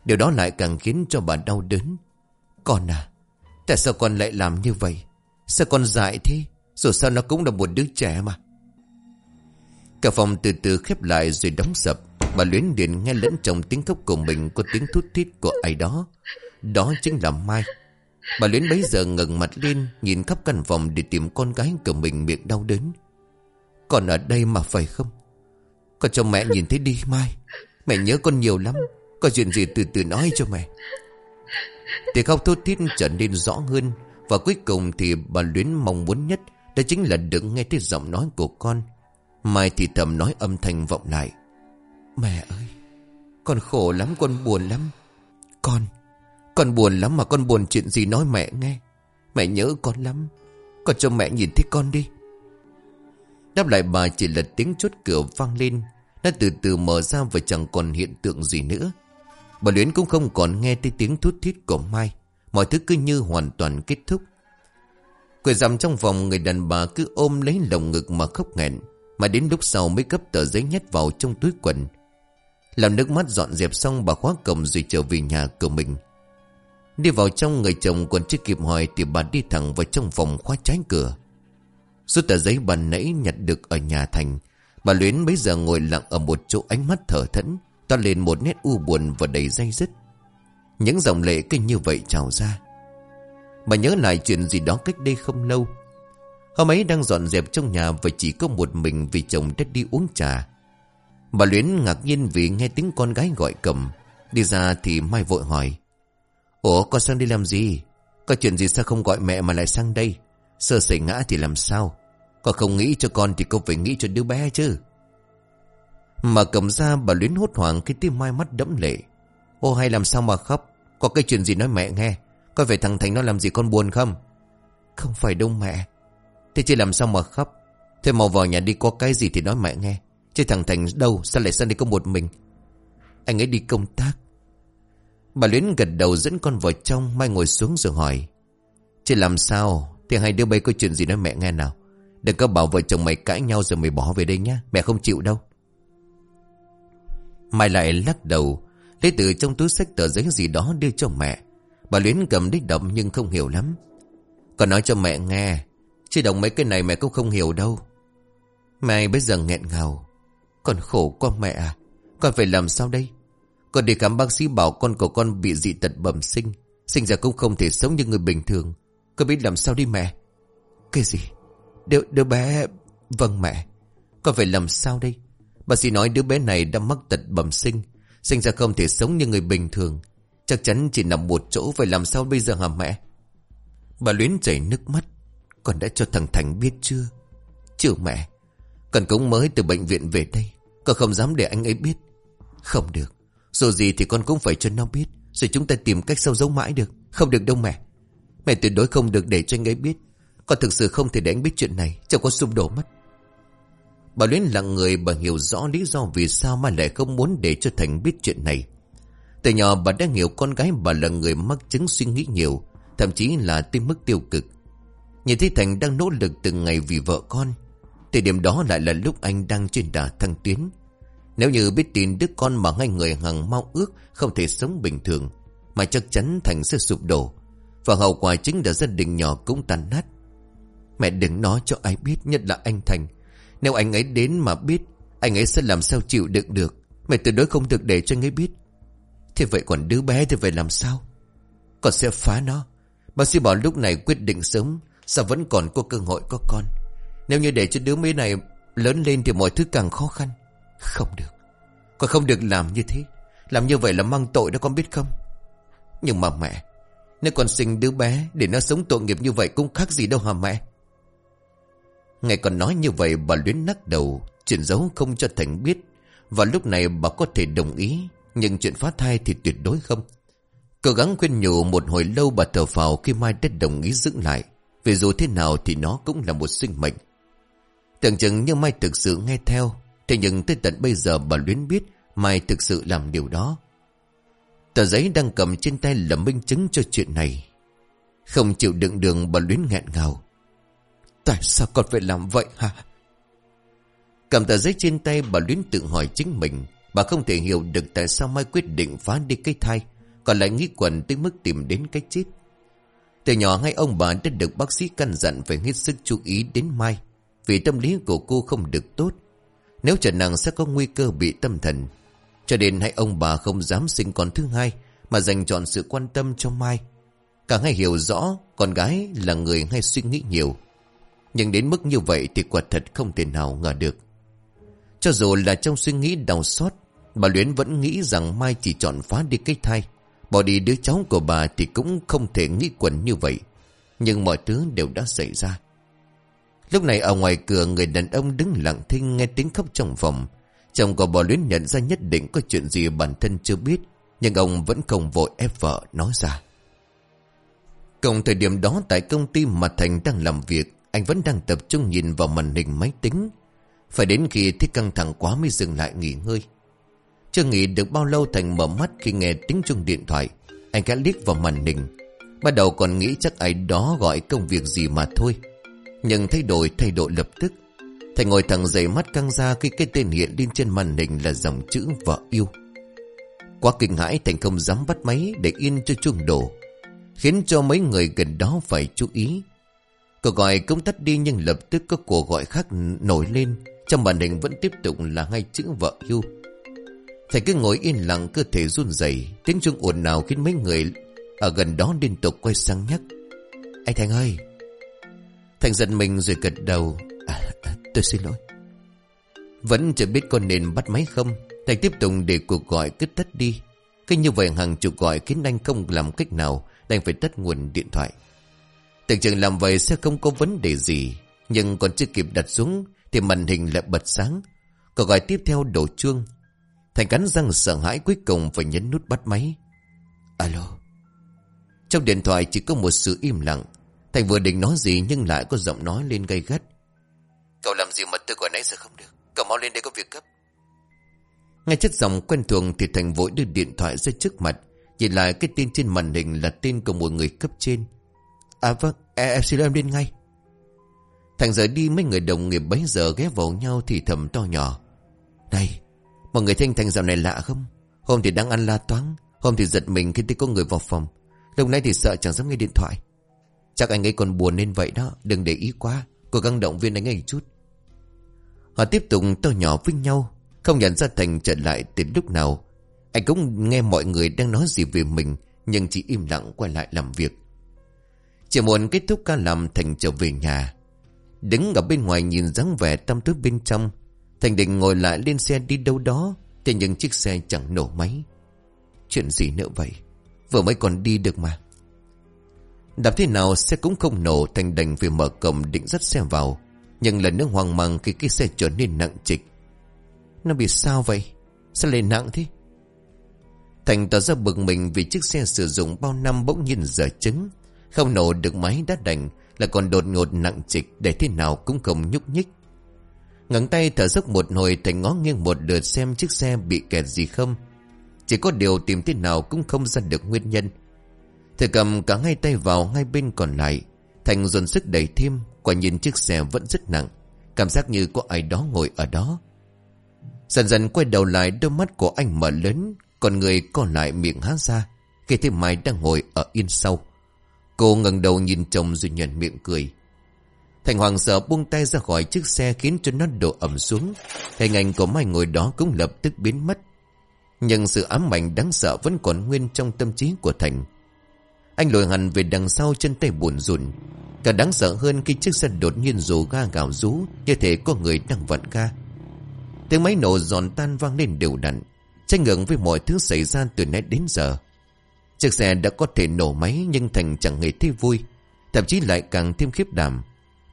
Điều đó lại càng khiến cho bà đau đớn. Con à, tại sao con lại làm như vậy? Sao con dại thế? Dù sao nó cũng là một đứa trẻ mà. Cả phòng từ từ khép lại rồi đóng sập. Bà Luyến liền nghe lẫn trong tiếng khóc của mình có tiếng thút thít của ai đó. Đó chính là Mai. Bà Luyến bấy giờ ngẩng mặt lên nhìn khắp căn phòng để tìm con gái của mình miệng đau đớn. Còn ở đây mà phải không? Con cho mẹ nhìn thấy đi Mai. Mẹ nhớ con nhiều lắm. Có chuyện gì từ từ nói cho mẹ. Tiếng khóc thút thít trở nên rõ hơn. Và cuối cùng thì bà Luyến mong muốn nhất đó chính là được nghe thấy giọng nói của con. Mai thì thầm nói âm thanh vọng lại. Mẹ ơi, Con khổ lắm con buồn lắm Con con buồn lắm mà con buồn chuyện gì nói mẹ nghe. Mẹ nhớ con lắm. Con cho mẹ nhìn thấy con đi. Đáp lại bà chỉ là tiếng chốt cửa vang lên. Nó từ từ mở ra và chẳng còn hiện tượng gì nữa. Bà Luyến cũng không còn nghe thấy tiếng thút thít của Mai. Mọi thứ cứ như hoàn toàn kết thúc. Quỳ dằm trong vòng người đàn bà cứ ôm lấy lồng ngực mà khóc nghẹn. Mà đến lúc sau mới cấp tờ giấy nhét vào trong túi quần. Làm nước mắt dọn dẹp xong, bà khóa cổng rồi trở về nhà của mình. Đi vào trong người chồng còn chưa kịp hỏi Thì bà đi thẳng vào trong phòng khóa trái cửa. Số tờ giấy bà nãy nhặt được ở nhà Thành, Bà Luyến bây giờ ngồi lặng ở một chỗ ánh mắt thở thẫn Toan lên một nét u buồn và đầy dây dứt. Những dòng lệ kinh như vậy trào ra. Bà nhớ lại chuyện gì đó cách đây không lâu. Hôm ấy đang dọn dẹp trong nhà Và chỉ có một mình vì chồng đã đi uống trà. Bà Luyến ngạc nhiên vì nghe tiếng con gái gọi cầm. Đi ra thì Mai vội hỏi Ủa, con sang đi làm gì? Có chuyện gì sao không gọi mẹ mà lại sang đây? Sơ sẩy ngã thì làm sao? Con không nghĩ cho con thì cô phải nghĩ cho đứa bé chứ. Mà cầm ra bà Luyến hốt hoảng cái tim Mai mắt đẫm lệ. Ô, hay làm sao mà khóc? Có cái chuyện gì nói mẹ nghe? Có về thằng Thành nó làm gì con buồn không? Không phải đâu mẹ. Thế chứ làm sao mà khóc? Thế mau vào nhà đi có cái gì thì nói mẹ nghe. Chứ thằng Thành đâu, sao lại sang đây có một mình? Anh ấy đi công tác. Bà Luyến gật đầu dẫn con vào trong Mai ngồi xuống rồi hỏi, Chị làm sao? Thì hai đứa bay có chuyện gì nói mẹ nghe nào? Đừng có bảo vợ chồng mày cãi nhau rồi mày bỏ về đây nhá, Mẹ không chịu đâu. Mai lại lắc đầu, Lấy từ trong túi sách tờ giấy gì đó đưa cho mẹ. Bà Luyến cầm đích động nhưng không hiểu lắm. Còn nói cho mẹ nghe Chứ đồng mấy cái này mẹ cũng không hiểu đâu. Mẹ bây giờ nghẹn ngào, Con khổ quá mẹ à Con phải làm sao đây? Con đi khám bác sĩ bảo con của con bị dị tật bẩm sinh Sinh ra cũng không thể sống như người bình thường. Con biết làm sao đi mẹ. Cái gì? Đứa, đứa bé Vâng mẹ. Con phải làm sao đây? Bác sĩ nói đứa bé này đã mắc tật bẩm sinh Sinh ra không thể sống như người bình thường. Chắc chắn chỉ nằm một chỗ Phải làm sao bây giờ hả mẹ? Bà Luyến chảy nước mắt. Con đã cho thằng Thành biết chưa? Chưa mẹ. Con cũng mới từ bệnh viện về đây. Con không dám để anh ấy biết. Không được. Dù gì thì con cũng phải cho nó biết Rồi chúng ta tìm cách sâu giấu mãi được Không được đâu mẹ Mẹ tuyệt đối không được để cho anh ấy biết Con thực sự không thể để anh biết chuyện này Chẳng có xung đổ mất Bà Luyến lặng người bà hiểu rõ lý do vì sao mà lại không muốn để cho Thành biết chuyện này. Từ nhỏ bà đã hiểu con gái bà là người mắc chứng suy nghĩ nhiều, thậm chí là tới mức tiêu cực. Nhìn thấy Thành đang nỗ lực từng ngày vì vợ con. Thời điểm đó lại là lúc anh đang trên đà thăng tiến. Nếu như biết tin đứa con mà hai người hằng mong ước không thể sống bình thường, mà chắc chắn Thành sẽ sụp đổ. Và hậu quả chính là gia đình nhỏ cũng tàn nát. Mẹ đừng nói cho ai biết nhất là anh Thành. Nếu anh ấy đến mà biết, anh ấy sẽ làm sao chịu đựng được. Mẹ tuyệt đối không được để cho anh ấy biết. Thế vậy còn đứa bé thì phải làm sao Con sẽ phá nó Bác sĩ bảo lúc này quyết định sớm Sao vẫn còn có cơ hội có con Nếu như để cho đứa bé này lớn lên Thì mọi thứ càng khó khăn không được. Con không được làm như thế. Làm như vậy là mang tội đó, con biết không? Nhưng mà mẹ, Nếu con sinh đứa bé Để nó sống tội nghiệp như vậy cũng khác gì đâu hả mẹ? Ngày còn nói như vậy, bà luyến nắc đầu. Chuyện giấu không cho Thành biết. Và lúc này bà có thể đồng ý. Nhưng chuyện phá thai thì tuyệt đối không. Cố gắng khuyên nhủ một hồi lâu bà thở phào khi Mai đã đồng ý giữ lại. Vì dù thế nào thì nó cũng là một sinh mệnh. Tưởng chừng như Mai thực sự nghe theo Thế nhưng tới tận bây giờ bà luyến biết Mai thực sự làm điều đó. Tờ giấy đang cầm trên tay là minh chứng cho chuyện này. Không chịu đựng đường, bà luyến nghẹn ngào. Tại sao con phải làm vậy hả? Cầm tờ giấy trên tay, bà luyến tự hỏi chính mình. Bà không thể hiểu được tại sao Mai quyết định phá đi cái thai, Còn lại nghĩ quẩn tới mức tìm đến cái chết. Từ nhỏ ngay ông bà đã được bác sĩ căn dặn Phải hết sức chú ý đến Mai, Vì tâm lý của cô không được tốt. Nếu trở nặng sẽ có nguy cơ bị tâm thần. Cho nên hai ông bà không dám sinh con thứ hai, Mà dành chọn sự quan tâm cho Mai. Cả hai hiểu rõ Con gái là người hay suy nghĩ nhiều. Nhưng đến mức như vậy Thì quả thật không thể nào ngờ được. Cho dù là trong suy nghĩ đau xót, Bà Luyến vẫn nghĩ rằng Mai chỉ chọn phá đi cái thai, Bỏ đi đứa cháu của bà thì cũng không thể nghĩ quẩn như vậy. Nhưng mọi thứ đều đã xảy ra. Lúc này ở ngoài cửa, người đàn ông đứng lặng thinh nghe tiếng khóc trong phòng. Chồng của bà Luyến nhận ra nhất định có chuyện gì bản thân chưa biết, Nhưng ông vẫn không vội ép vợ nói ra. Cùng thời điểm đó, tại công ty mà Thành đang làm việc, Anh vẫn đang tập trung nhìn vào màn hình máy tính. Phải đến khi thấy căng thẳng quá mới dừng lại nghỉ ngơi. Chưa nghỉ được bao lâu, Thành mở mắt khi nghe tiếng chuông điện thoại. Anh khẽ liếc vào màn hình. Bắt đầu còn nghĩ chắc ai đó gọi công việc gì mà thôi. Nhưng thay đổi thay đổi lập tức Thầy ngồi thẳng dậy mắt căng ra khi cái tên hiện lên trên màn hình là dòng chữ vợ yêu. Quá kinh hãi, Thành không dám bắt máy để yên cho chuông đổ. Khiến cho mấy người gần đó phải chú ý. Cuộc gọi cũng tắt đi nhưng lập tức có cuộc gọi khác nổi lên. Trong màn hình vẫn tiếp tục là hai chữ vợ yêu. Thầy cứ ngồi yên lặng, cơ thể run rẩy Tiếng chuông ồn nào khiến mấy người ở gần đó liên tục quay sang nhắc. Anh Thành ơi! Thành giật mình rồi gật đầu. À, à, tôi xin lỗi. Vẫn chưa biết con nên bắt máy không. Thành tiếp tục để cuộc gọi cứ tắt đi. Cứ như vậy hàng chục gọi khiến anh không làm cách nào đành phải tắt nguồn điện thoại. Tưởng chừng làm vậy sẽ không có vấn đề gì. Nhưng còn chưa kịp đặt xuống thì màn hình lại bật sáng. Cuộc gọi tiếp theo đổ chuông. Thành cắn răng sợ hãi cuối cùng phải nhấn nút bắt máy. Alo. Trong điện thoại chỉ có một sự im lặng. Thành vừa định nói gì nhưng lại có giọng nói lên gay gắt. Cậu làm gì mà tôi gọi nãy giờ không được? Cậu mau lên đây có việc cấp Nghe chất giọng quen thuộc thì Thành vội đưa điện thoại ra trước mặt. Nhìn lại cái tên trên màn hình là tên của một người cấp trên. À vâng em xin lỗi em lên ngay. Thành rời đi mấy người đồng nghiệp bấy giờ ghé vào nhau thì thầm to nhỏ. Này Mọi người thanh Thành dạo này lạ không? Hôm thì đang ăn la toán Hôm thì giật mình khi thấy có người vào phòng. Lúc nãy thì sợ chẳng dám nghe điện thoại Chắc anh ấy còn buồn nên vậy đó, Đừng để ý quá, Cố gắng động viên anh ấy chút. Họ tiếp tục to nhỏ với nhau, Không nhận ra Thành trở lại từ lúc nào. Anh cũng nghe mọi người đang nói gì về mình, Nhưng chỉ im lặng quay lại làm việc. Chỉ muốn kết thúc ca làm Thành trở về nhà. Đứng ở bên ngoài nhìn dáng vẻ tâm tối bên trong, Thành định ngồi lại lên xe đi đâu đó Thế nhưng chiếc xe chẳng nổ máy. Chuyện gì nữa vậy? Vừa mới còn đi được mà. Đạp thế nào xe cũng không nổ, Thành đành vì mở cổng định dắt xe vào. Nhưng lần nữa hoang mang khi cái xe trở nên nặng trịch. Nó bị sao vậy? Sao lại nặng thế? Thành tỏ ra bực mình vì chiếc xe sử dụng bao năm bỗng nhiên dở trứng. Không nổ được máy đắt đành Là còn đột ngột nặng trịch, Để thế nào cũng không nhúc nhích. Ngẩng tay thở dốc một hồi, Thành ngó nghiêng một lượt xem chiếc xe bị kẹt gì không. Chỉ có điều tìm thế nào cũng không ra được nguyên nhân. Thầy cầm cả hai tay vào, hai bên còn lại. Thành dồn sức đẩy thêm, Quả nhìn chiếc xe vẫn rất nặng. Cảm giác như có ai đó ngồi ở đó. Dần dần quay đầu lại, Đôi mắt của anh mở lớn, Còn người còn lại miệng há ra. Khi thấy Mai đang ngồi ở yên sau. Cô ngẩng đầu nhìn chồng rồi nhận miệng cười. Thành Hoàng sợ buông tay ra khỏi chiếc xe Khiến cho nó đổ ẩm xuống. Hình ảnh của Mai ngồi đó cũng lập tức biến mất. Nhưng sự ám ảnh đáng sợ Vẫn còn nguyên trong tâm trí của Thành. Anh lùi hẳn về đằng sau chân tay buồn rùn. Cả đáng sợ hơn khi chiếc xe đột nhiên rồ ga gào rú, Như thể có người đang vận ga. Tiếng máy nổ giòn tan vang lên đều đặn, Tranh ngưỡng với mọi thứ xảy ra từ nãy đến giờ. Chiếc xe đã có thể nổ máy Nhưng Thành chẳng hề thấy vui, Thậm chí lại càng thêm khiếp đảm,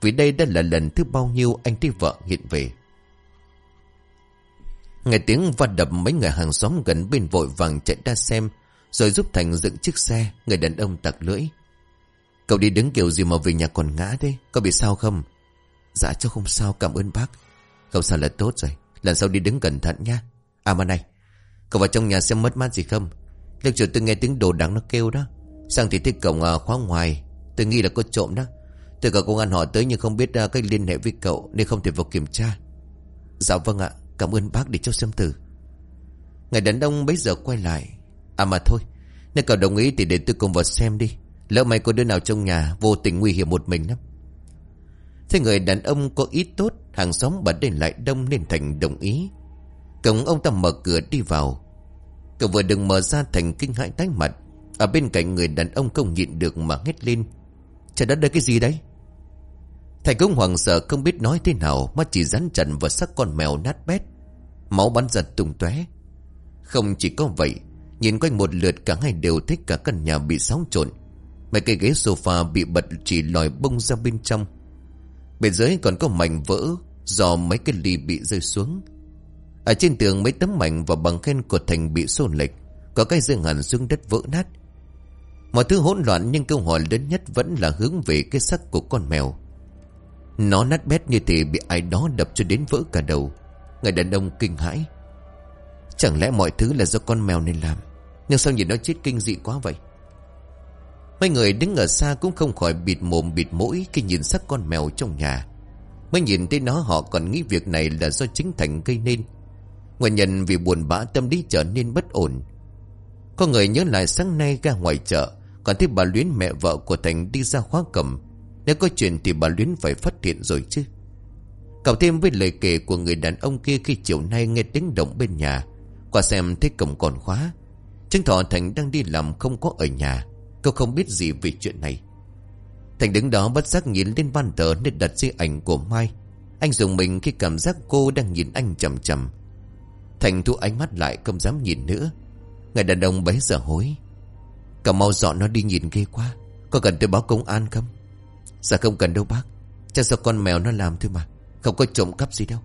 Vì đây đã là lần thứ bao nhiêu anh thấy vợ hiện về. Nghe tiếng va đập mấy người hàng xóm gần bên vội vàng chạy ra xem rồi giúp Thành dựng chiếc xe, Người đàn ông tặc lưỡi. Cậu đi đứng kiểu gì mà về nhà còn ngã thế? Có bị sao không? Dạ cháu không sao, cảm ơn bác. Không sao là tốt rồi. Lần sau đi đứng cẩn thận nha À mà này, Cậu vào trong nhà xem mất mát gì không? Lúc chiều tôi nghe tiếng đồ đắng nó kêu đó. Sang thì thấy cổng à, khóa ngoài. Tôi nghĩ là có trộm đó. Tôi cả công an họ tới nhưng không biết à, cách liên hệ với cậu, Nên không thể vào kiểm tra. Dạ vâng ạ, Cảm ơn bác để cháu xem thử. Người đàn ông bấy giờ quay lại. À mà thôi, Nếu cậu đồng ý thì để tôi cùng vào xem đi. Lỡ mày có đứa nào trong nhà Vô tình nguy hiểm một mình lắm. Thế người đàn ông có ý tốt, Hàng xóm bật đến lại đông nên Thành đồng ý. Cổng ông ta mở cửa đi vào. Cậu vừa đừng mở ra Thành kinh hãi tái mặt. Ở bên cạnh người đàn ông không nhịn được mà hét lên. Trời đất đây cái gì đấy? Thành cũng hoàng sợ, không biết nói thế nào, Mắt chỉ dán chặt vào sắc con mèo nát bét. Máu bắn giật tung tóe. Không chỉ có vậy Nhìn quanh một lượt cả hai đều thích cả căn nhà bị xáo trộn. Mấy cây ghế sofa bị bật chỉ lòi bông ra bên trong. Bên dưới còn có mảnh vỡ Do mấy cái ly bị rơi xuống. Ở trên tường mấy tấm mảnh và bằng khen của Thành bị xô lệch, Có cái dương hẳn xuống đất vỡ nát. Mọi thứ hỗn loạn nhưng câu hỏi lớn nhất vẫn là hướng về cái xác của con mèo. Nó nát bét như thể bị ai đó đập cho đến vỡ cả đầu. Người đàn ông kinh hãi. Chẳng lẽ mọi thứ là do con mèo nên làm? Nhưng sao nhìn nó chết kinh dị quá vậy? Mấy người đứng ở xa cũng không khỏi bịt mồm bịt mũi Khi nhìn xác con mèo trong nhà. Mới nhìn thấy nó, họ còn nghĩ việc này là do chính Thành gây nên. Nguyên nhân vì buồn bã tâm lý trở nên bất ổn. Có người nhớ lại sáng nay ra ngoài chợ, Còn thấy bà Luyến mẹ vợ của Thành đi ra khóa cầm. Nếu có chuyện thì bà Luyến phải phát hiện rồi chứ. Cậu thêm với lời kể của người đàn ông kia khi chiều nay nghe tiếng động bên nhà. Qua xem thấy cổng còn khóa. Chứng tỏ Thành đang đi làm không có ở nhà. Cậu không biết gì về chuyện này. Thành đứng đó bất giác nhìn lên van tờ nên đặt di ảnh của Mai. Anh dùng mình khi cảm giác cô đang nhìn anh chầm chầm Thành thu ánh mắt lại không dám nhìn nữa. Người đàn ông bấy giờ hối. Cậu mau dọn nó đi nhìn ghê quá. Có cần tôi báo công an không? Dạ không cần đâu bác. Chắc do con mèo nó làm thôi mà. Không có trộm cắp gì đâu.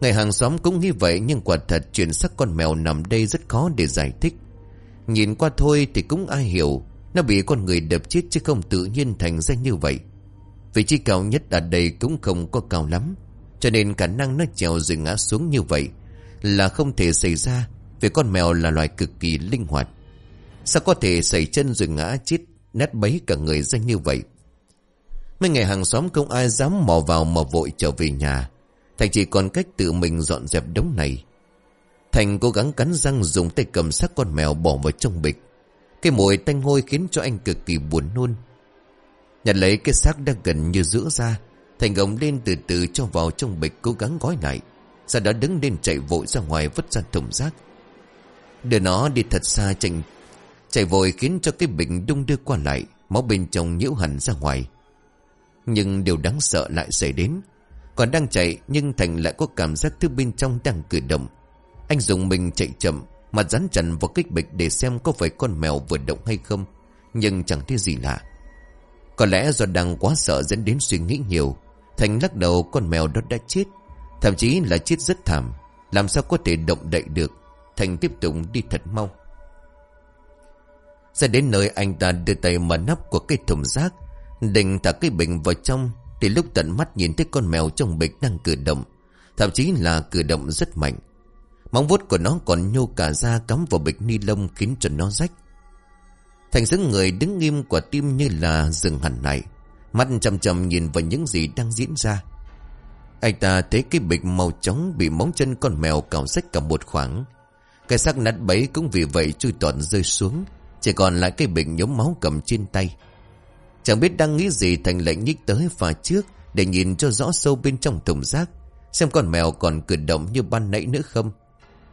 Người hàng xóm cũng nghĩ vậy, Nhưng quả thật chuyện sắc con mèo nằm đây rất khó để giải thích. Nhìn qua thôi thì cũng ai hiểu, Nó bị con người đập chết chứ không tự nhiên thành ra như vậy. Vị trí cao nhất ở đây cũng không có cao lắm, Cho nên khả năng nó trèo rồi ngã xuống như vậy Là không thể xảy ra, Vì con mèo là loài cực kỳ linh hoạt. Sao có thể xảy chân rồi ngã chết Nét bấy cả người ra như vậy? Mấy ngày hàng xóm không ai dám mò vào mà vội trở về nhà. Thành chỉ còn cách tự mình dọn dẹp đống này. Thành cố gắng cắn răng dùng tay cầm xác con mèo bỏ vào trong bịch. Cái mùi tanh hôi khiến cho anh cực kỳ buồn nôn. Nhặt lấy cái xác đang gần như giữa ra, Thành gồng lên từ từ cho vào trong bịch cố gắng gói lại. Sau đó đứng lên chạy vội ra ngoài vứt ra thùng rác. Đưa nó đi thật xa chạy Chạy vội khiến cho cái bình đung đưa qua lại, Máu bên trong nhiễu hẳn ra ngoài. Nhưng điều đáng sợ lại xảy đến. Còn đang chạy, nhưng Thành lại có cảm giác thứ bên trong đang cử động. Anh dùng mình chạy chậm Mặt rắn chặn vào kích bịch để xem có phải con mèo vừa động hay không. Nhưng chẳng thấy gì lạ. Có lẽ do đang quá sợ dẫn đến suy nghĩ nhiều, Thành lắc đầu con mèo đó đã chết. Thậm chí là chết rất thảm. Làm sao có thể động đậy được? Thành tiếp tục đi thật mau. Ra đến nơi anh ta đưa tay mở nắp của cái thùng rác, Định thả cái bình vào trong thì lúc tận mắt nhìn thấy con mèo trong bịch đang cử động, Thậm chí là cử động rất mạnh Móng vuốt của nó còn nhô cả ra cắm vào bịch ni lông khiến cho nó rách. Thành dáng người đứng nghiêm quả tim như là dừng hẳn lại. Mắt chầm chầm nhìn vào những gì đang diễn ra. Anh ta thấy cái bịch màu trắng bị móng chân con mèo cào rách cả một khoảng. Cái xác nát bấy cũng vì vậy chui toàn rơi xuống. Chỉ còn lại cái bịch nhóm máu cầm trên tay. Chẳng biết đang nghĩ gì Thành lệnh nhích tới phà trước, để nhìn cho rõ sâu bên trong thùng rác. Xem con mèo còn cử động như ban nãy nữa không.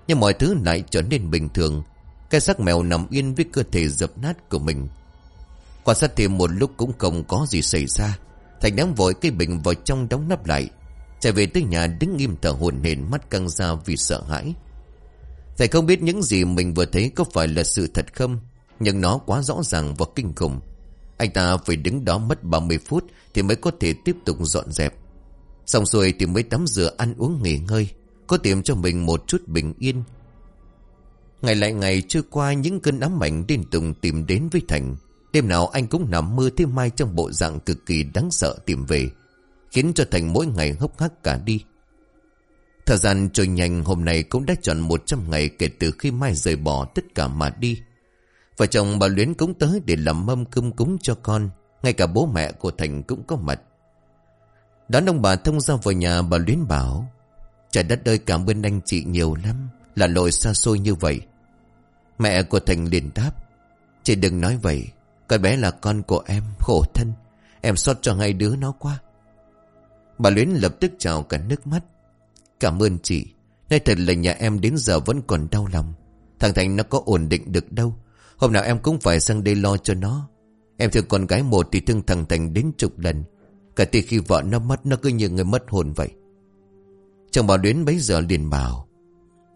Nhưng mọi thứ lại trở nên bình thường. Cái xác mèo nằm yên với cơ thể dập nát của mình. Quan sát thêm một lúc cũng không có gì xảy ra. Thành đám vội cây bình vào trong đóng nắp lại. Chạy về tới nhà đứng im thở hồn hển, mắt căng ra vì sợ hãi. Thầy không biết những gì mình vừa thấy có phải là sự thật không? Nhưng nó quá rõ ràng và kinh khủng. Anh ta phải đứng đó mất 30 phút Thì mới có thể tiếp tục dọn dẹp. Xong rồi thì mới tắm rửa ăn uống nghỉ ngơi, có tìm cho mình một chút bình yên. Ngày lại ngày trôi qua, những cơn ám ảnh điên tùng tìm đến với Thành. Đêm nào anh cũng nằm mơ thêm mai trong bộ dạng cực kỳ đáng sợ tìm về, Khiến cho Thành mỗi ngày hốc hác cả đi. Thời gian trôi nhanh, hôm nay cũng đã tròn 100 ngày kể từ khi Mai rời bỏ tất cả mà đi. Vợ chồng bà Luyến cũng tới để làm mâm cơm cúng cho con, ngay cả bố mẹ của Thành cũng có mặt. Đón ông bà thông ra vào nhà bà Luyến bảo, Trời đất ơi cảm ơn anh chị nhiều lắm Là lội xa xôi như vậy. Mẹ của Thành liền đáp Chị đừng nói vậy Con bé là con của em khổ thân Em xót cho hai đứa nó quá. Bà Luyến lập tức chào cả nước mắt Cảm ơn chị Nay thật là nhà em đến giờ vẫn còn đau lòng Thằng Thành nó có ổn định được đâu Hôm nào em cũng phải sang đây lo cho nó. Em thương con gái một thì thương thằng Thành đến chục lần. Cả từ khi vợ nó mất, Nó cứ như người mất hồn vậy. Chồng bảo Luyến bấy giờ liền bảo,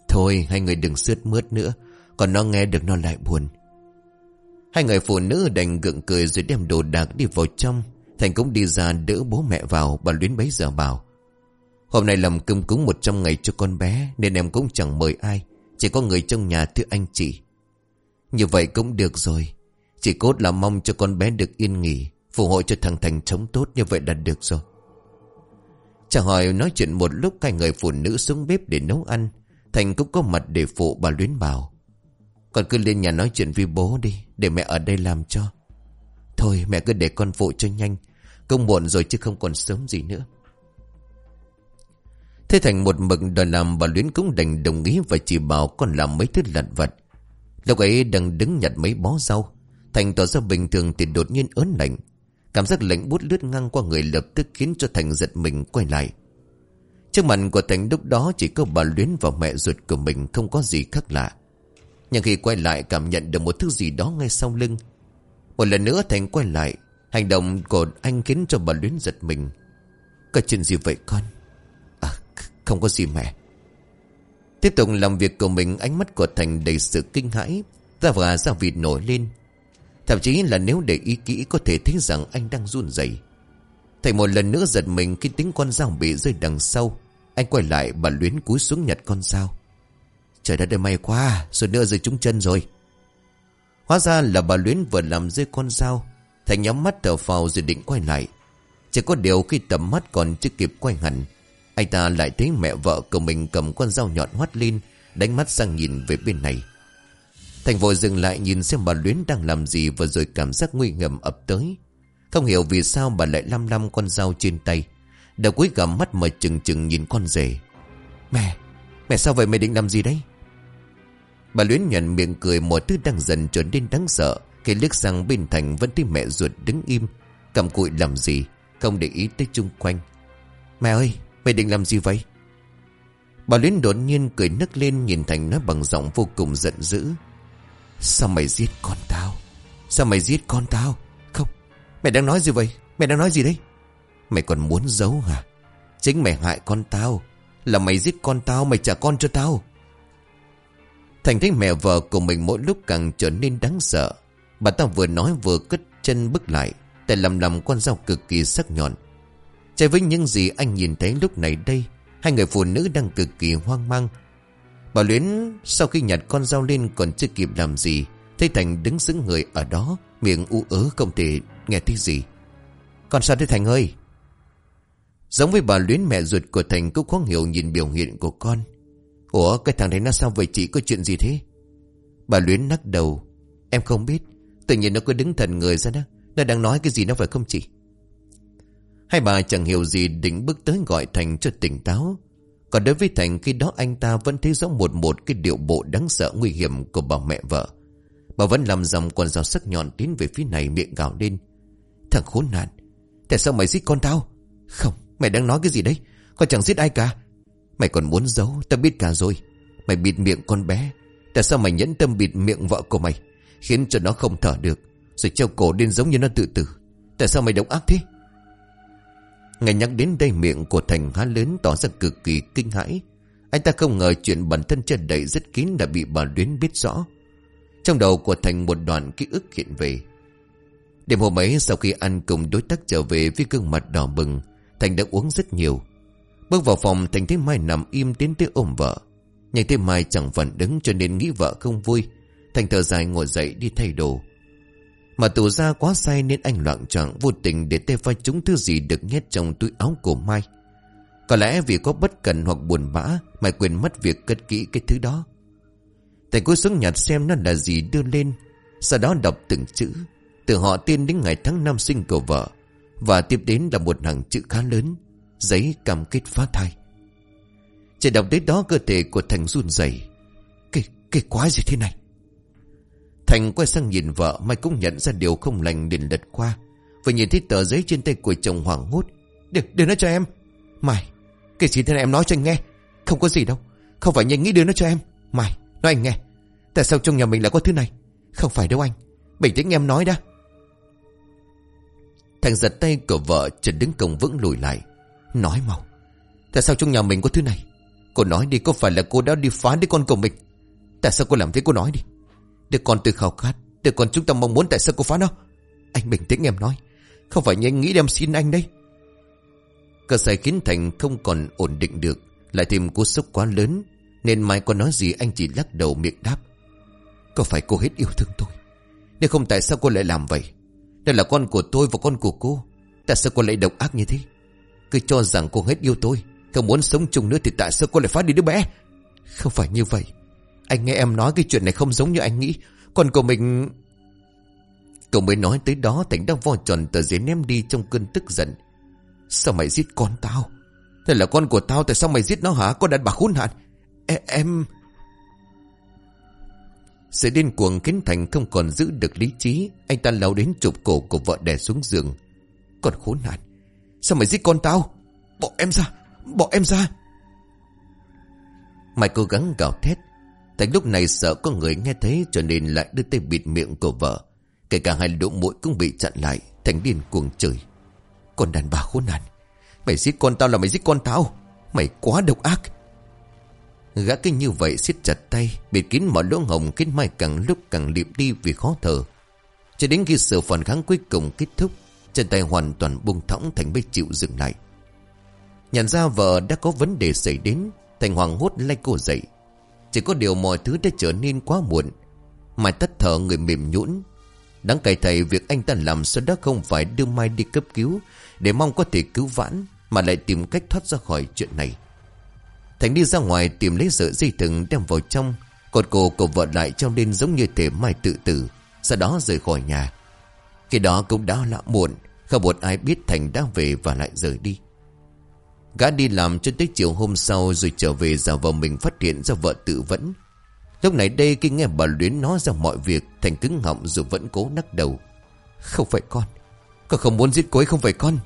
Thôi, hai người đừng sướt mướt nữa, Còn nó nghe được nó lại buồn. Hai người phụ nữ đành gượng cười Rồi đem đồ đạc đi vào trong. Thành cũng đi ra đỡ bố mẹ vào, Bà Luyến bấy giờ bảo, Hôm nay làm cơm cúng 100 ngày cho con bé, Nên em cũng chẳng mời ai. Chỉ có người trong nhà thưa anh chị. Như vậy cũng được rồi. Chỉ cốt là mong cho con bé được yên nghỉ, Phù hộ cho thằng Thành chống tốt Như vậy là được rồi. Chàng hỏi nói chuyện một lúc Hai người phụ nữ xuống bếp để nấu ăn. Thành cũng có mặt để phụ bà Luyến bảo, Con cứ lên nhà nói chuyện với bố đi, Để mẹ ở đây làm cho. Thôi, mẹ cứ để con phụ cho nhanh Công muộn rồi chứ không còn sớm gì nữa. Thế Thành một mực đòi làm bà Luyến cũng đành đồng ý Và chỉ bảo con làm mấy thứ lặt vật Lúc ấy đang đứng nhặt mấy bó rau, Thành tỏ ra bình thường thì đột nhiên ớn lạnh. Cảm giác lạnh bút lướt ngang qua người lập tức khiến cho Thành giật mình quay lại. Trước mặt của Thành lúc đó chỉ có bà Luyến và mẹ ruột của mình, không có gì khác lạ. Nhưng khi quay lại cảm nhận được một thứ gì đó ngay sau lưng. Một lần nữa Thành quay lại, Hành động của anh khiến cho bà Luyến giật mình. Có chuyện gì vậy con? À không có gì mẹ. Tiếp tục làm việc của mình, Ánh mắt của Thành đầy sự kinh hãi. Ra và ra vịt nổi lên. Thậm chí là nếu để ý kỹ Có thể thấy rằng anh đang run rẩy. Thầy một lần nữa giật mình Khi tính con dao bị rơi đằng sau. Anh quay lại bà Luyến cúi xuống nhặt con dao. Trời đất ơi, may quá Rồi nữa rơi trúng chân rồi. Hóa ra là bà Luyến vừa làm rơi con dao. Thành nhắm mắt thở phào rồi định quay lại. Chỉ có điều khi tầm mắt còn chưa kịp quay hẳn anh ta lại thấy mẹ vợ của mình cầm con dao nhọn hoắt lên, Đánh mắt sang nhìn về bên này. Thành vội dừng lại nhìn xem bà Luyến đang làm gì Và rồi cảm giác nguy ngầm ập tới. Không hiểu vì sao bà lại lăm lăm con dao trên tay. Đầu cuối gầm mắt mà chừng chừng nhìn con rể. Mẹ Mẹ sao vậy mẹ định làm gì đấy? Bà Luyến nhận miệng cười Một thứ đang dần trở nên đáng sợ, Khi liếc sang bên Thành vẫn thấy mẹ ruột đứng im. Cầm cụi làm gì, Không để ý tới chung quanh. Mẹ ơi! Mẹ định làm gì vậy? Bà Luyến đột nhiên cười nức lên, Nhìn Thành nói bằng giọng vô cùng giận dữ. Sao mày giết con tao? Sao mày giết con tao? Không Mẹ đang nói gì vậy? Mẹ đang nói gì đấy? Mày còn muốn giấu hả? Chính mày hại con tao. Là mày giết con tao, Mày trả con cho tao. Thành thấy mẹ vợ của mình mỗi lúc càng trở nên đáng sợ. Bà ta vừa nói vừa cất chân bước lại Tại lầm lầm con dao cực kỳ sắc nhọn. Trái với những gì anh nhìn thấy lúc này đây, Hai người phụ nữ đang cực kỳ hoang mang. Bà Luyến sau khi nhặt con dao lên còn chưa kịp làm gì, Thấy Thành đứng xứng người ở đó, Miệng u ớ không thể nghe thấy gì. Con sao thế Thành ơi? Giống với bà Luyến mẹ ruột của Thành cũng khó hiểu nhìn biểu hiện của con. Ủa, cái thằng đấy nó sao vậy chị? Có chuyện gì thế? Bà Luyến nắc đầu. Em không biết. Tự nhiên nó cứ đứng thần người ra đó. Nó đang nói cái gì nó phải không chị? Hai bà chẳng hiểu gì định bước tới gọi Thành cho tỉnh táo còn đối với Thành khi đó anh ta vẫn thấy rõ một một cái điệu bộ đáng sợ nguy hiểm của bà mẹ vợ. Bà vẫn làm dòng con dao sắc nhọn tiến về phía này miệng gào lên. Thằng khốn nạn, tại sao mày giết con tao? Không, mày đang nói cái gì đấy? Con chẳng giết ai cả. Mày còn muốn giấu, tao biết cả rồi. Mày bịt miệng con bé. Tại sao mày nhẫn tâm bịt miệng vợ của mày? Khiến cho nó không thở được. Rồi treo cổ lên giống như nó tự tử. Tại sao mày độc ác thế? Nghe nhắc đến đây miệng của Thành há lớn tỏ ra cực kỳ kinh hãi. Anh ta không ngờ chuyện bản thân chân đầy rất kín đã bị bà Luyến biết rõ. Trong đầu của Thành một đoạn ký ức hiện về. Đêm hôm ấy sau khi ăn cùng đối tác trở về với gương mặt đỏ bừng, Thành đã uống rất nhiều. Bước vào phòng Thành thấy Mai nằm im tiến tới ôm vợ. Nhưng thấy Mai chẳng phản đứng cho nên nghĩ vợ không vui. Thành thở dài ngồi dậy đi thay đồ. Mà tù ra quá say nên anh loạn trọng vô tình để tay pha chúng thứ gì được nhét trong túi áo của Mai. Có lẽ vì có bất cần hoặc buồn bã Mai quên mất việc cất kỹ cái thứ đó. Thầy cúi xuống nhặt xem nó là gì đưa lên. Sau đó đọc từng chữ. Từ họ tên đến ngày tháng năm sinh của vợ. Và tiếp đến là một hàng chữ khá lớn. Giấy cam kết phá thai. Chỉ đọc đến đó cơ thể của Thành run rẩy Cái, cái quái gì thế này? Thành quay sang nhìn vợ Mai cũng nhận ra điều không lành liền lật qua. Vừa nhìn thấy tờ giấy trên tay của chồng hoảng hốt. Đưa, đưa nó cho em. Mai Cái gì thế này em nói cho anh nghe? Không có gì đâu. Không phải nhanh nghĩ đưa nó cho em. Mai Nói anh nghe. Tại sao trong nhà mình lại có thứ này? Không phải đâu anh. Bình tĩnh em nói đã. Thành giật tay của vợ Trần đứng cổng vững lùi lại. Nói mau Tại sao trong nhà mình có thứ này? Cô nói đi có phải là cô đã đi phá đứa con của mình? Tại sao cô làm thế? Cô nói đi. Đứa con tôi khảo khát Đứa con chúng ta mong muốn tại sao cô phá nó? Anh bình tĩnh em nói, Không phải như anh nghĩ đem xin anh đây. Cơ sở khiến Thành không còn ổn định được, Lại thêm cú sốc quá lớn, Nên mai có nói gì anh chỉ lắc đầu miệng đáp. Có phải cô hết yêu thương tôi? Nếu không tại sao cô lại làm vậy? Đây là con của tôi và con của cô, Tại sao cô lại độc ác như thế? Cứ cho rằng cô hết yêu tôi, Không muốn sống chung nữa thì tại sao cô lại phát đi đứa bé? Không phải như vậy. Anh nghe em nói cái chuyện này không giống như anh nghĩ. Còn của mình Cậu mới nói tới đó, Thành đang vo tròn tờ giấy ném đi trong cơn tức giận. Sao mày giết con tao? Thế là con của tao, Tại sao mày giết nó hả? Con đàn bà khốn nạn. E Em Sự điên cuồng khiến Thành không còn giữ được lý trí. Anh ta lao đến chụp cổ của vợ đè xuống giường. Con khốn nạn. Sao mày giết con tao? Bỏ em ra! Bỏ em ra! Mày cố gắng gào thét. Thành lúc này sợ có người nghe thấy Cho nên lại đưa tay bịt miệng của vợ. Kể cả hai lỗ mũi cũng bị chặn lại, Thành điên cuồng chửi. Con đàn bà khốn nạn, Mày giết con tao là mày giết con tao, Mày quá độc ác. Gã kinh như vậy siết chặt tay, Bịt kín mọi lỗ hồng khiến mai càng lúc càng liệm đi vì khó thở. Cho đến khi sự phản kháng cuối cùng kết thúc, Chân tay hoàn toàn buông thõng Thành mới chịu dừng lại. Nhận ra vợ đã có vấn đề xảy đến, Thành hoàng hốt lay cô dậy. Chỉ có điều mọi thứ đã trở nên quá muộn. Mai tắt thở người mềm nhũn. Đáng cày thầy việc anh ta làm sao đó không phải đưa Mai đi cấp cứu Để mong có thể cứu vãn, Mà lại tìm cách thoát ra khỏi chuyện này. Thành đi ra ngoài tìm lấy sợi dây thừng đem vào trong, Cột cổ của vợ lại trong đêm giống như thể Mai tự tử, Sau đó rời khỏi nhà. Khi đó cũng đã lạ muộn, Không một ai biết Thành đã về và lại rời đi. Gã đi làm cho tới chiều hôm sau Rồi trở về giả vờ mình phát hiện ra vợ tự vẫn. Lúc này đây khi nghe bà Luyến nói ra mọi việc, Thành cứng họng rồi vẫn cố nắc đầu. Không phải con Con không muốn giết cô ấy, không phải con.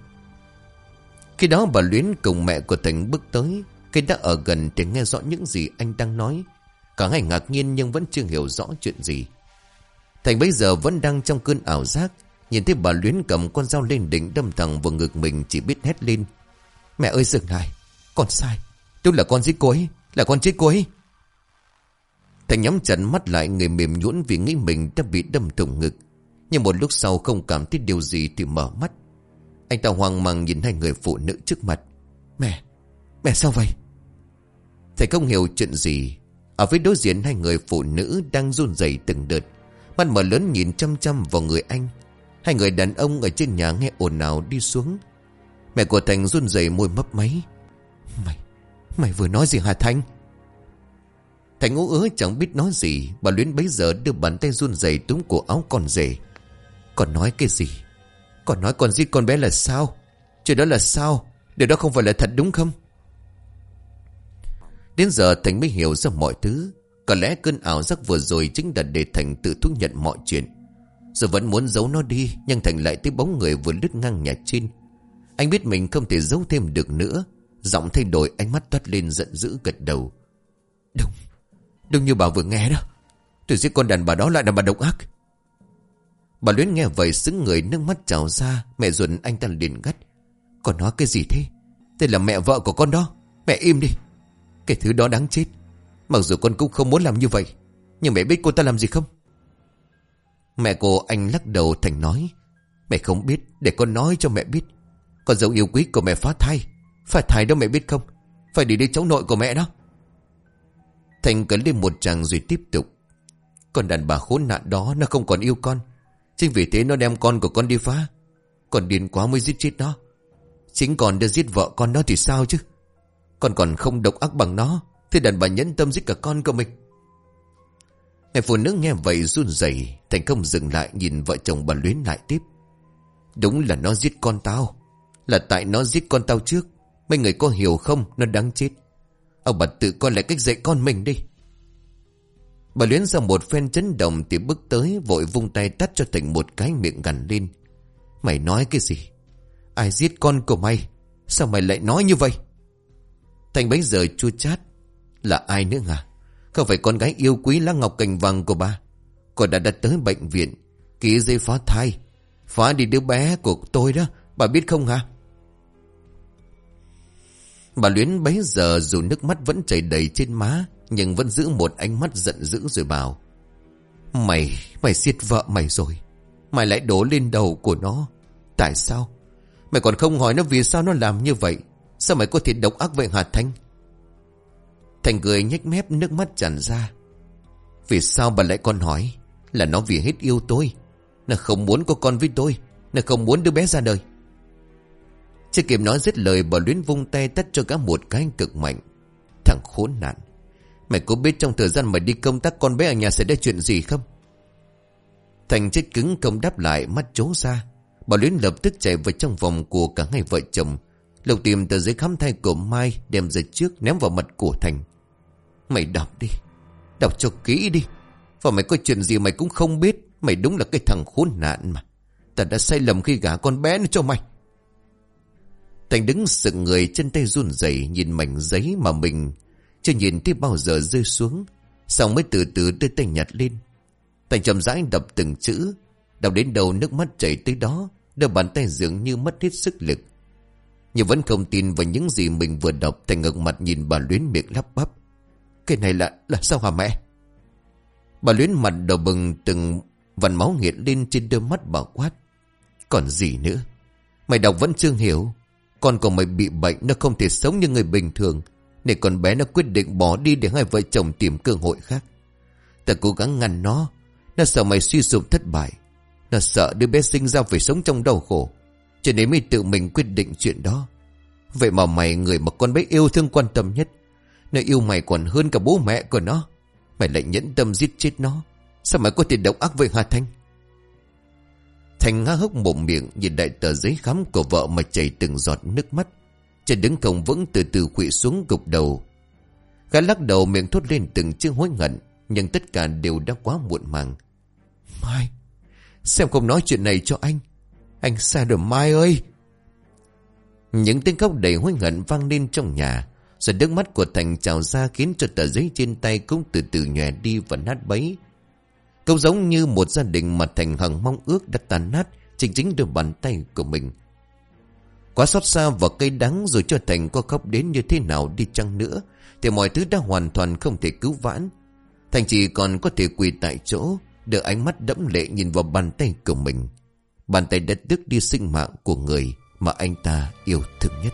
Khi đó bà Luyến cùng mẹ của Thành bước tới, Khi đã ở gần để nghe rõ những gì anh đang nói. Cả hai ngạc nhiên nhưng vẫn chưa hiểu rõ chuyện gì. Thành bây giờ vẫn đang trong cơn ảo giác, Nhìn thấy bà Luyến cầm con dao lên đỉnh đâm thẳng vào ngực mình, chỉ biết hét lên. Mẹ ơi dừng lại Con sai Tôi là con giết cô ấy Là con chết cô ấy Thành nhắm chặt mắt lại người mềm nhũn vì nghĩ mình đã bị đâm thủng ngực. Nhưng một lúc sau không cảm thấy điều gì thì mở mắt. Anh ta hoang mang nhìn hai người phụ nữ trước mặt. Mẹ, mẹ sao vậy? Thầy không hiểu chuyện gì. Ở phía đối diện hai người phụ nữ đang run rẩy từng đợt. Mắt mở lớn nhìn chăm chăm vào người anh. Hai người đàn ông ở trên nhà nghe ồn ào đi xuống. Mẹ của Thành run rẩy môi mấp máy. Mày, mày vừa nói gì hả Thành? Thành ngũ ứa chẳng biết nói gì. Bà Luyến bấy giờ đưa bàn tay run rẩy túm cổ áo con rể. Còn nói cái gì? Còn nói con giết con bé là sao? Chuyện đó là sao? Điều đó không phải là thật đúng không? Đến giờ Thành mới hiểu ra mọi thứ. Có lẽ cơn ảo giác vừa rồi Chính là để Thành tự thú nhận mọi chuyện. Rồi vẫn muốn giấu nó đi Nhưng Thành lại thấy bóng người vừa lướt ngang nhà trên. Anh biết mình không thể giấu thêm được nữa. Giọng thay đổi, ánh mắt toát lên giận dữ gật đầu. Đúng Đúng như bà vừa nghe đó. Tôi giết con đàn bà đó lại là bà độc ác. Bà Luyến nghe vậy xứng người, nước mắt trào ra, Mẹ ruột anh ta liền gắt Còn nói cái gì thế? Đây là mẹ vợ của con đó. Mẹ im đi. Cái thứ đó đáng chết. Mặc dù con cũng không muốn làm như vậy, Nhưng mẹ biết cô ta làm gì không? Mẹ cô anh lắc đầu thành nói. Mẹ không biết, Để con nói cho mẹ biết. Con dấu yêu quý của mẹ phá thai phải thai đó mẹ biết không Phải đi đi cháu nội của mẹ đó Thành cấn lên một tràng rồi tiếp tục. Con đàn bà khốn nạn đó, nó không còn yêu con. Chính vì thế nó đem con của con đi phá. Còn điên quá mới giết chết nó. Chính còn đã giết vợ con nó thì sao chứ? Con còn không độc ác bằng nó. thì đàn bà nhẫn tâm giết cả con của mình. Người phụ nữ nghe vậy run rẩy, Thành công dừng lại, nhìn vợ chồng bà luyến lại tiếp. Đúng là nó giết con tao. Là tại nó giết con tao trước. Mấy người có hiểu không? Nó đáng chết. Ông bà tự coi lại cách dạy con mình đi. Bà luyến sau một phen chấn động Thì bước tới, vội vung tay tắt cho Thành một cái miệng gằn lên. Mày nói cái gì? Ai giết con của mày? Sao mày lại nói như vậy? Thành bấy giờ chua chát. Là ai nữa hả? Không phải con gái yêu quý lá ngọc cành vàng của bà. Con đã đặt tới bệnh viện, Ký dây phá thai. Phá đi đứa bé của tôi đó. Bà biết không hả? Bà Luyến bấy giờ dù nước mắt vẫn chảy đầy trên má Nhưng vẫn giữ một ánh mắt giận dữ rồi bảo Mày, mày giết vợ mày rồi. Mày lại đổ lên đầu của nó. Tại sao? Mày còn không hỏi nó vì sao nó làm như vậy. Sao mày có thể độc ác vậy hả Thanh? Thành cười nhếch mép nước mắt tràn ra. Vì sao bà lại còn hỏi? Là nó vì hết yêu tôi. Nó không muốn có con với tôi. Nó không muốn đứa bé ra đời. Chưa kịp nói dứt lời, Bà luyến vung tay tắt cho cả một cái cực mạnh. Thằng khốn nạn. Mày có biết trong thời gian mày đi công tác Con bé ở nhà sẽ ra chuyện gì không? Thành chết cứng công đáp lại, Mắt trố ra. Bà luyến lập tức chạy vào trong vòng của cả hai vợ chồng. Lục tìm tờ giấy khám thai của Mai, Đem ra trước, ném vào mặt của Thành. Mày đọc đi. Đọc cho kỹ đi. Và mày có chuyện gì mày cũng không biết. Mày đúng là cái thằng khốn nạn mà. Ta đã sai lầm khi gả con bé nó cho mày. Thành đứng sững người, chân tay run rẩy Nhìn mảnh giấy mà mình Chưa nhìn thấy bao giờ rơi xuống. Xong mới từ từ đưa tay nhặt lên. Thành chậm rãi đọc từng chữ Đọc đến đầu nước mắt chảy tới đó, Đôi bàn tay dường như mất hết sức lực. Nhưng vẫn không tin vào những gì mình vừa đọc, Thành ngược mặt nhìn bà Luyến miệng lắp bắp. Cái này là là sao hả mẹ? Bà Luyến mặt đỏ bừng, từng vằn máu nghiện lên trên đôi mắt bà quát. Còn gì nữa? Mày đọc vẫn chưa hiểu. Con của mày bị bệnh, Nó không thể sống như người bình thường. Để con bé, nó quyết định bỏ đi Để hai vợ chồng tìm cơ hội khác. Ta cố gắng ngăn nó. Nó sợ mày suy sụp thất bại. Nó sợ đứa bé sinh ra phải sống trong đau khổ. Cho nên mới tự mình quyết định chuyện đó. Vậy mà mày, người mà con bé yêu thương quan tâm nhất, Nó yêu mày còn hơn cả bố mẹ của nó. Mày lại nhẫn tâm giết chết nó. Sao mày có thể độc ác với Hà Thanh? Thành ngã hốc mồm miệng Nhìn đại tờ giấy khám của vợ mà chảy từng giọt nước mắt. Chân đứng không vững từ từ quỵ xuống gục đầu. Gã lắc đầu miệng thốt lên từng chữ hối hận, Nhưng tất cả đều đã quá muộn màng. Mai, Xem không nói chuyện này cho anh. Anh xa rồi, Mai ơi! Những tiếng khóc đầy hối hận vang lên trong nhà, Rồi nước mắt của Thành trào ra Khiến cho tờ giấy trên tay cũng từ từ nhòe đi và nát bấy. Câu giống như một gia đình mà Thành hằng mong ước đã tàn nát Chính chính đôi bàn tay của mình. Quá xót xa và cây đắng rồi cho Thành có khóc đến như thế nào đi chăng nữa, Thì mọi thứ đã hoàn toàn không thể cứu vãn. Thành chỉ còn có thể quỳ tại chỗ, Đưa ánh mắt đẫm lệ nhìn vào bàn tay của mình. Bàn tay đã đứt đi sinh mạng của người Mà anh ta yêu thương nhất.